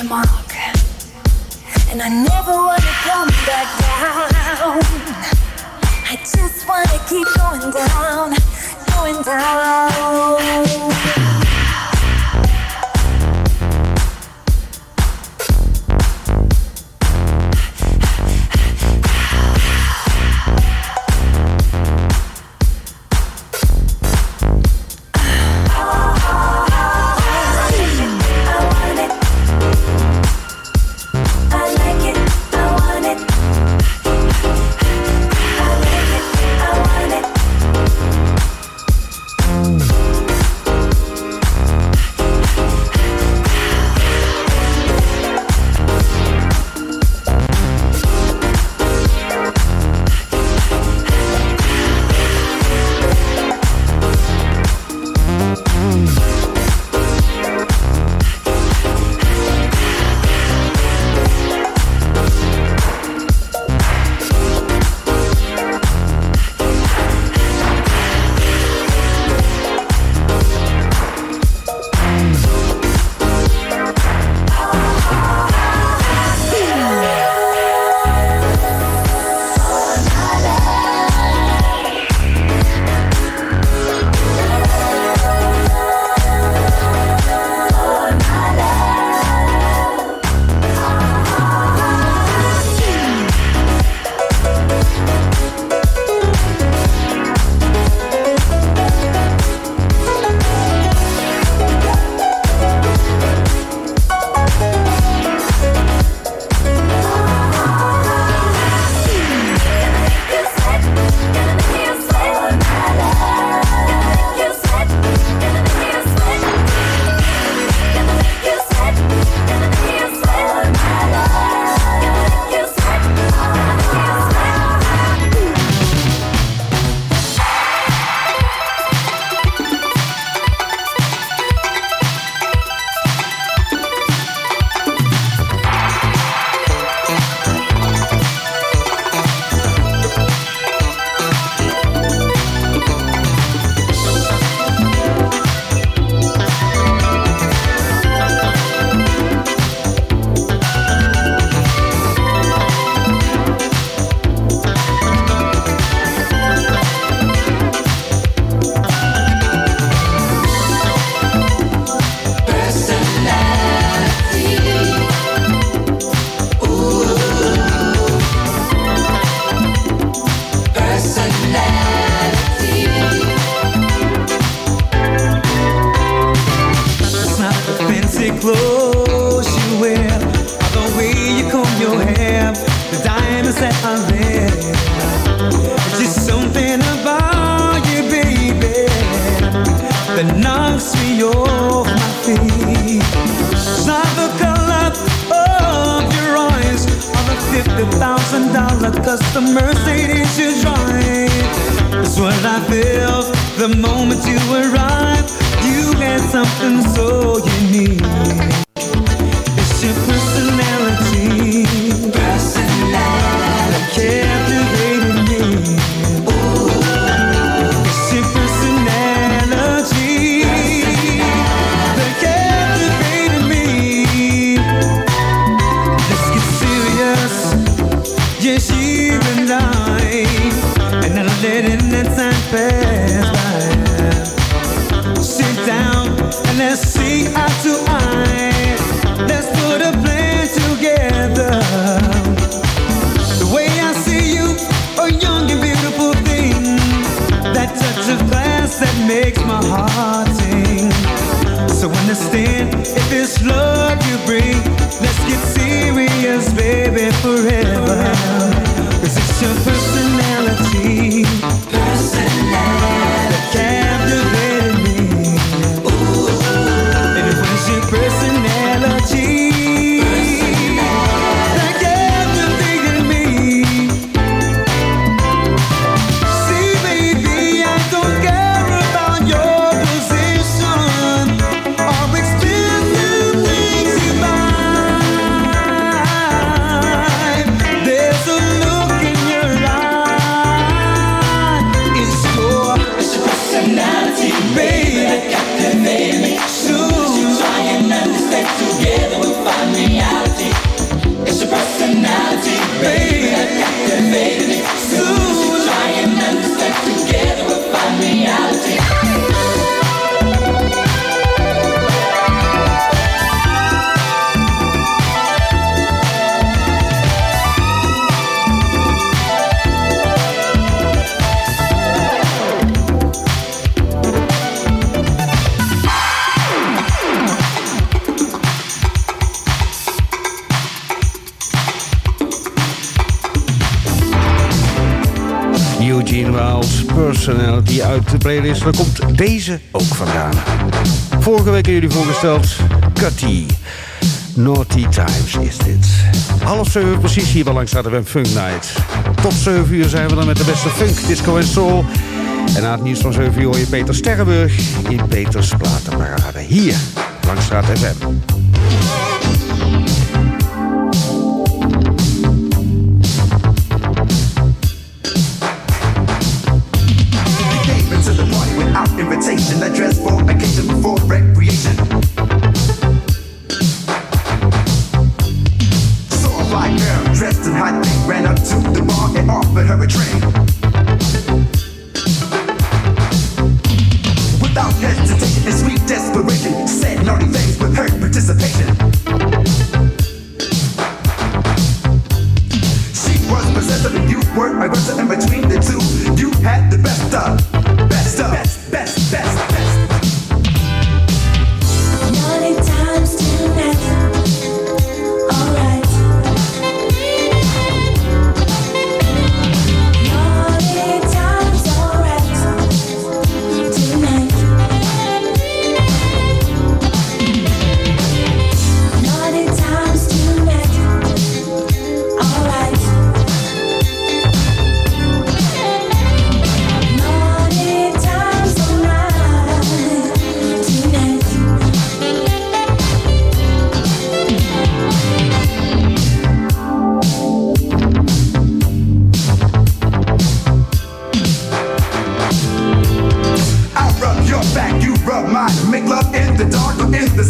your mark. And I never wanna come back down. I just wanna keep going down, going down. Personality uit de playlist. Daar komt deze ook vandaan. Vorige week aan jullie voorgesteld, Cutty. Naughty Times is dit. Half zeven precies hier bij langs de Funk Night. Tot 7 uur zijn we dan met de beste funk, disco en soul. En na het nieuws van 7 uur hoor je Peter Sterrenburg in Peters Platenparade. Hier, Langstraat FM.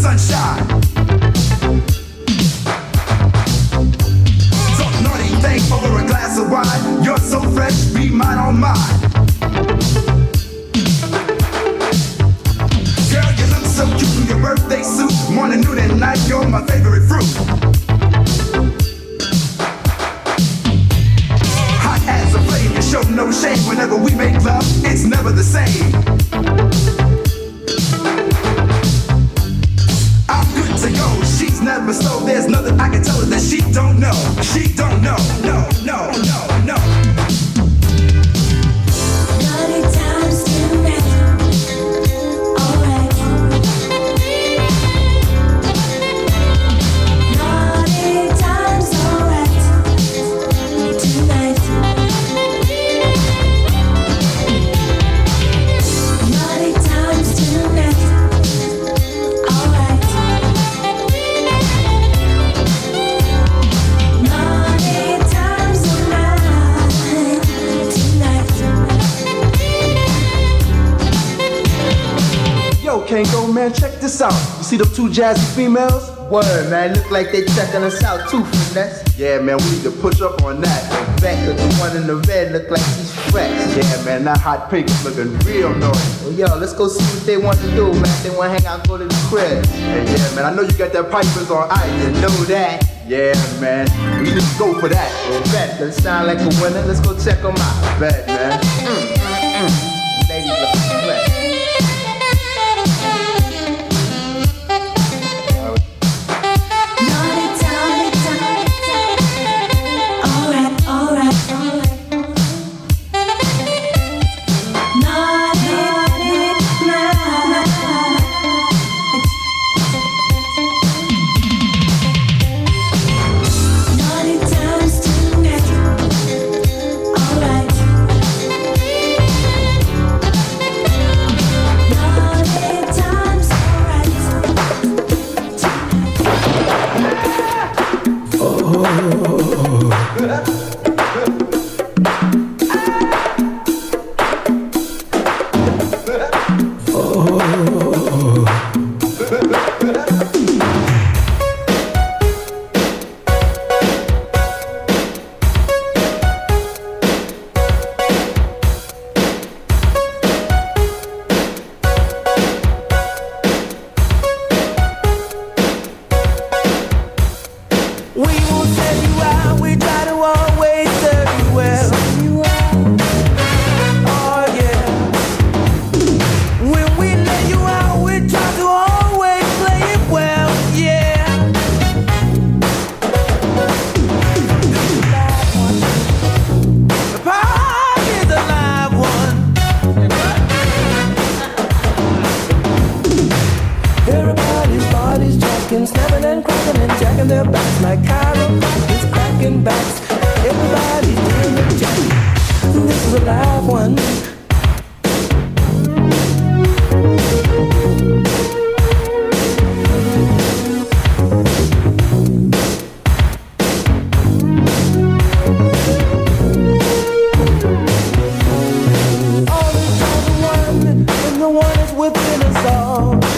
Sunshine. Jazzy females? Word, man, look like they checking us out too, finesse. Yeah, man, we need to push up on that. In fact, the one in the red look like she's fresh. Yeah, man, that hot pink is looking real nice. Well, yo, let's go see what they want to do, man. They want to hang out and go to the crib. Hey, yeah, man, I know you got that pipers on ice. You know that. Yeah, man, we need to go for that. Well, bet, that sound like a winner. Let's go check them out. Bet, man. Mm, mm, mm. within us all.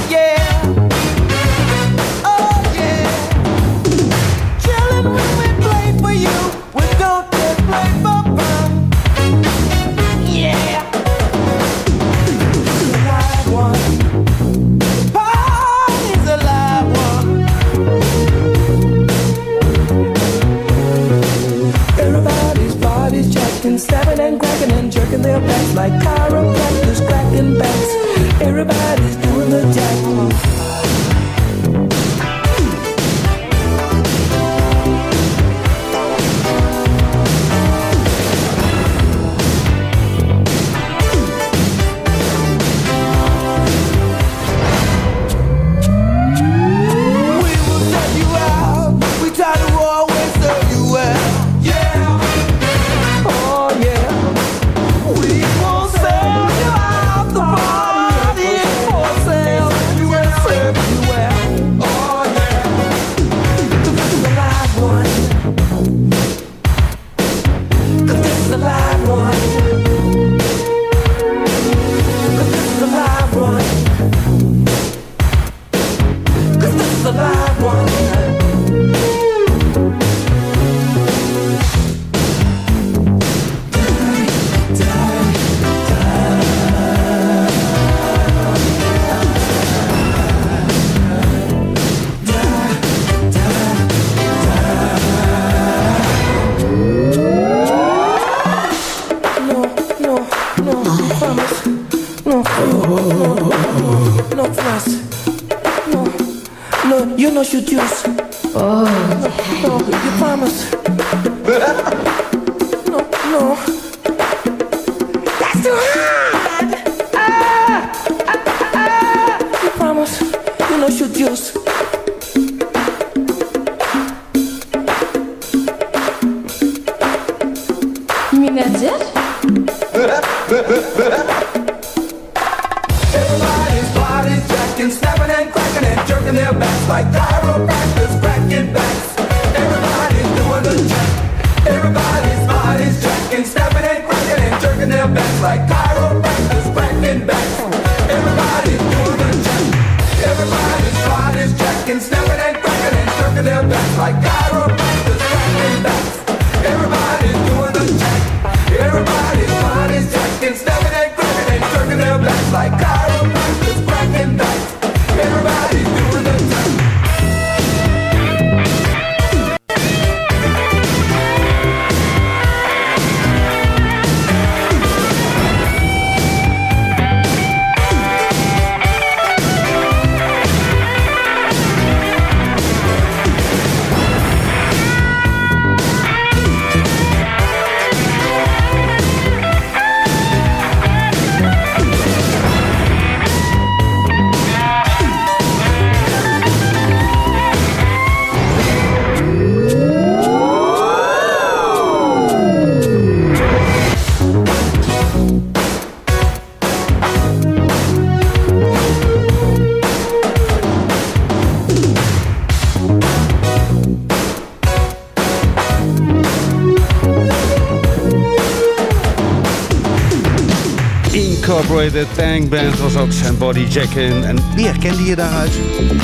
Incorporated Tank Band was ook zijn body. En wie herkende je daaruit?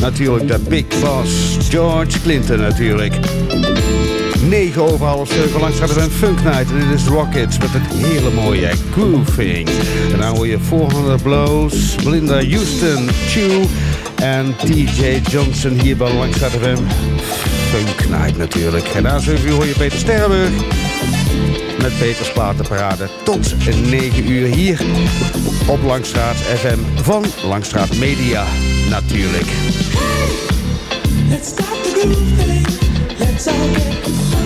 Natuurlijk de Big Boss, George Clinton natuurlijk. 9 over half langs gaat er een Funk Night. En dit is Rockets met het hele mooie grooving. En dan hoor je 400 Blows, Belinda Houston, Chew en TJ Johnson hier bij Langstraat FM. Funk Night natuurlijk. En na 7 uur hoor je Peter Sterrenburg met Peters Platenparade tot 9 uur hier op Langstraat FM van Langstraat Media natuurlijk. Let's let's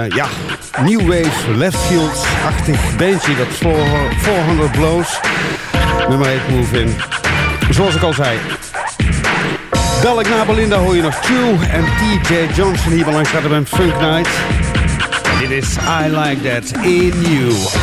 Eh, ja, New Wave left fields, achter bandje, Dat 400 Blows. Nummer 1 Move In. Zoals ik al zei. Dadelijk na Belinda hoor je nog Q en TJ Johnson hier bij Funk Night. Dit is I Like That In You.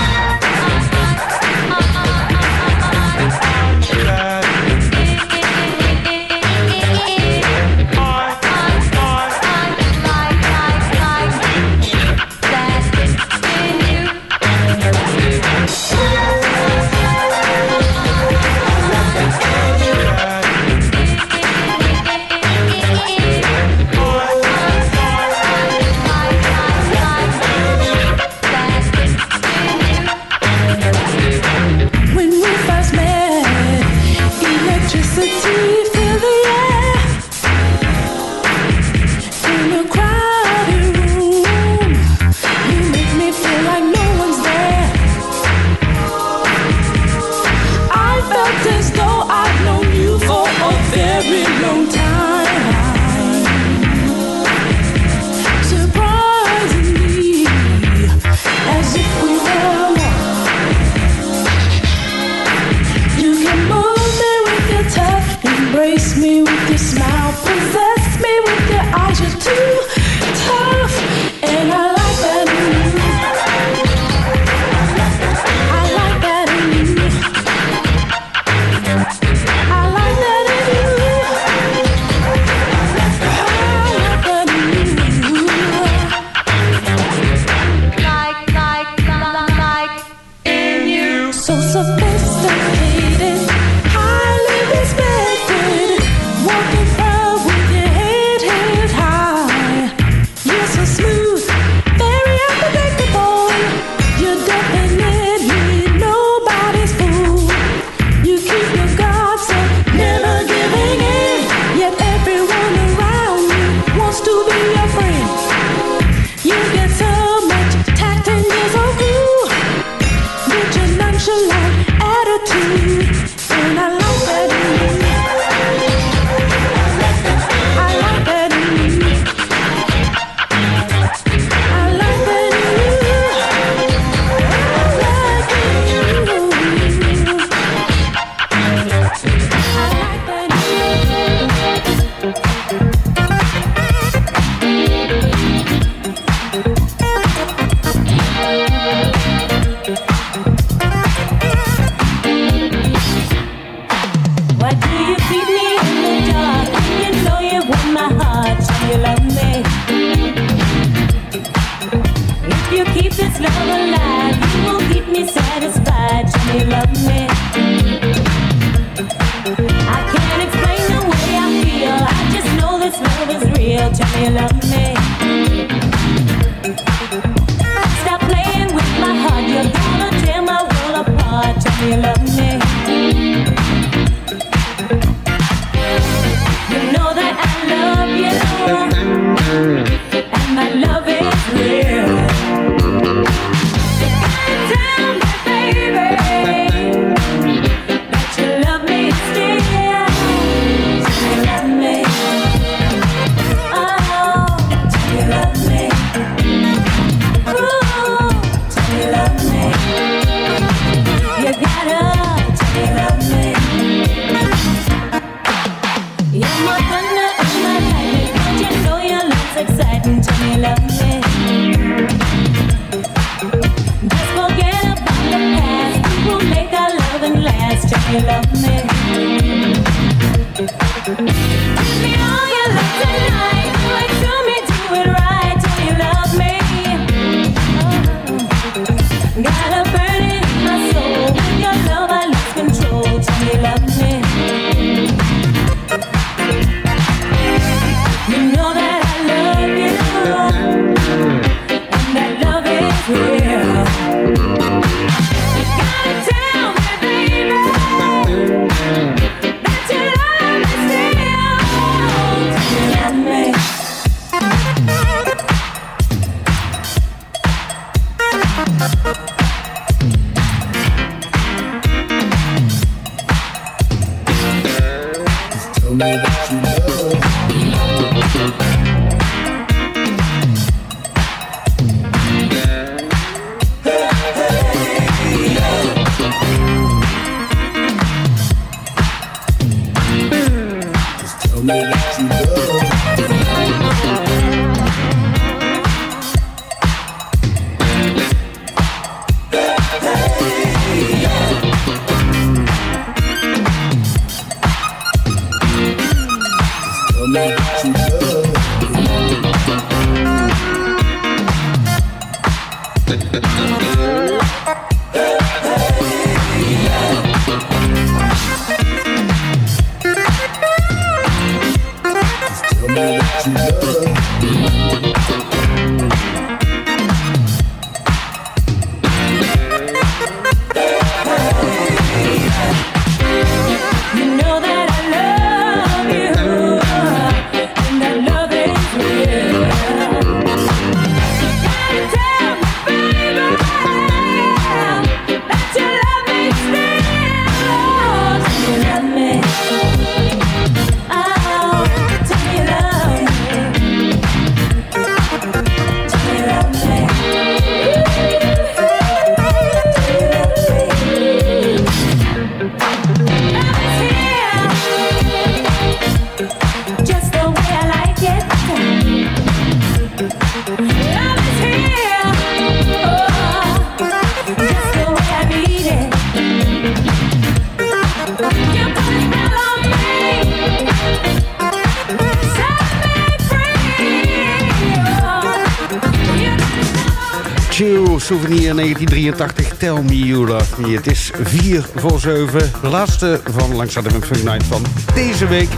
Het is 4 voor 7. De laatste van Langs de Funk Night van deze week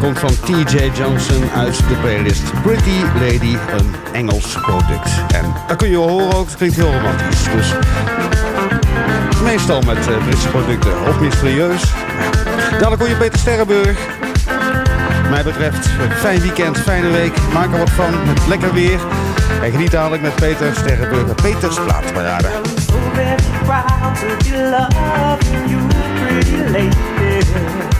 komt van TJ Johnson uit de playlist Pretty Lady, een Engels product. En dat kun je horen ook, het klinkt heel romantisch. Dus meestal met eh, Britse producten, of mysterieus. Dadelijk hoor je Peter Sterrenburg. Mij betreft, fijn weekend, fijne week. Maak er wat van, met lekker weer. En geniet dadelijk met Peter Sterrenburg, Peters Plaatparade. Proud to be loving you, pretty lady.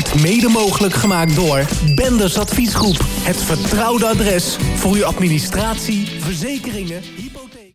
Wordt mede mogelijk gemaakt door Benders Adviesgroep. Het vertrouwde adres voor uw administratie.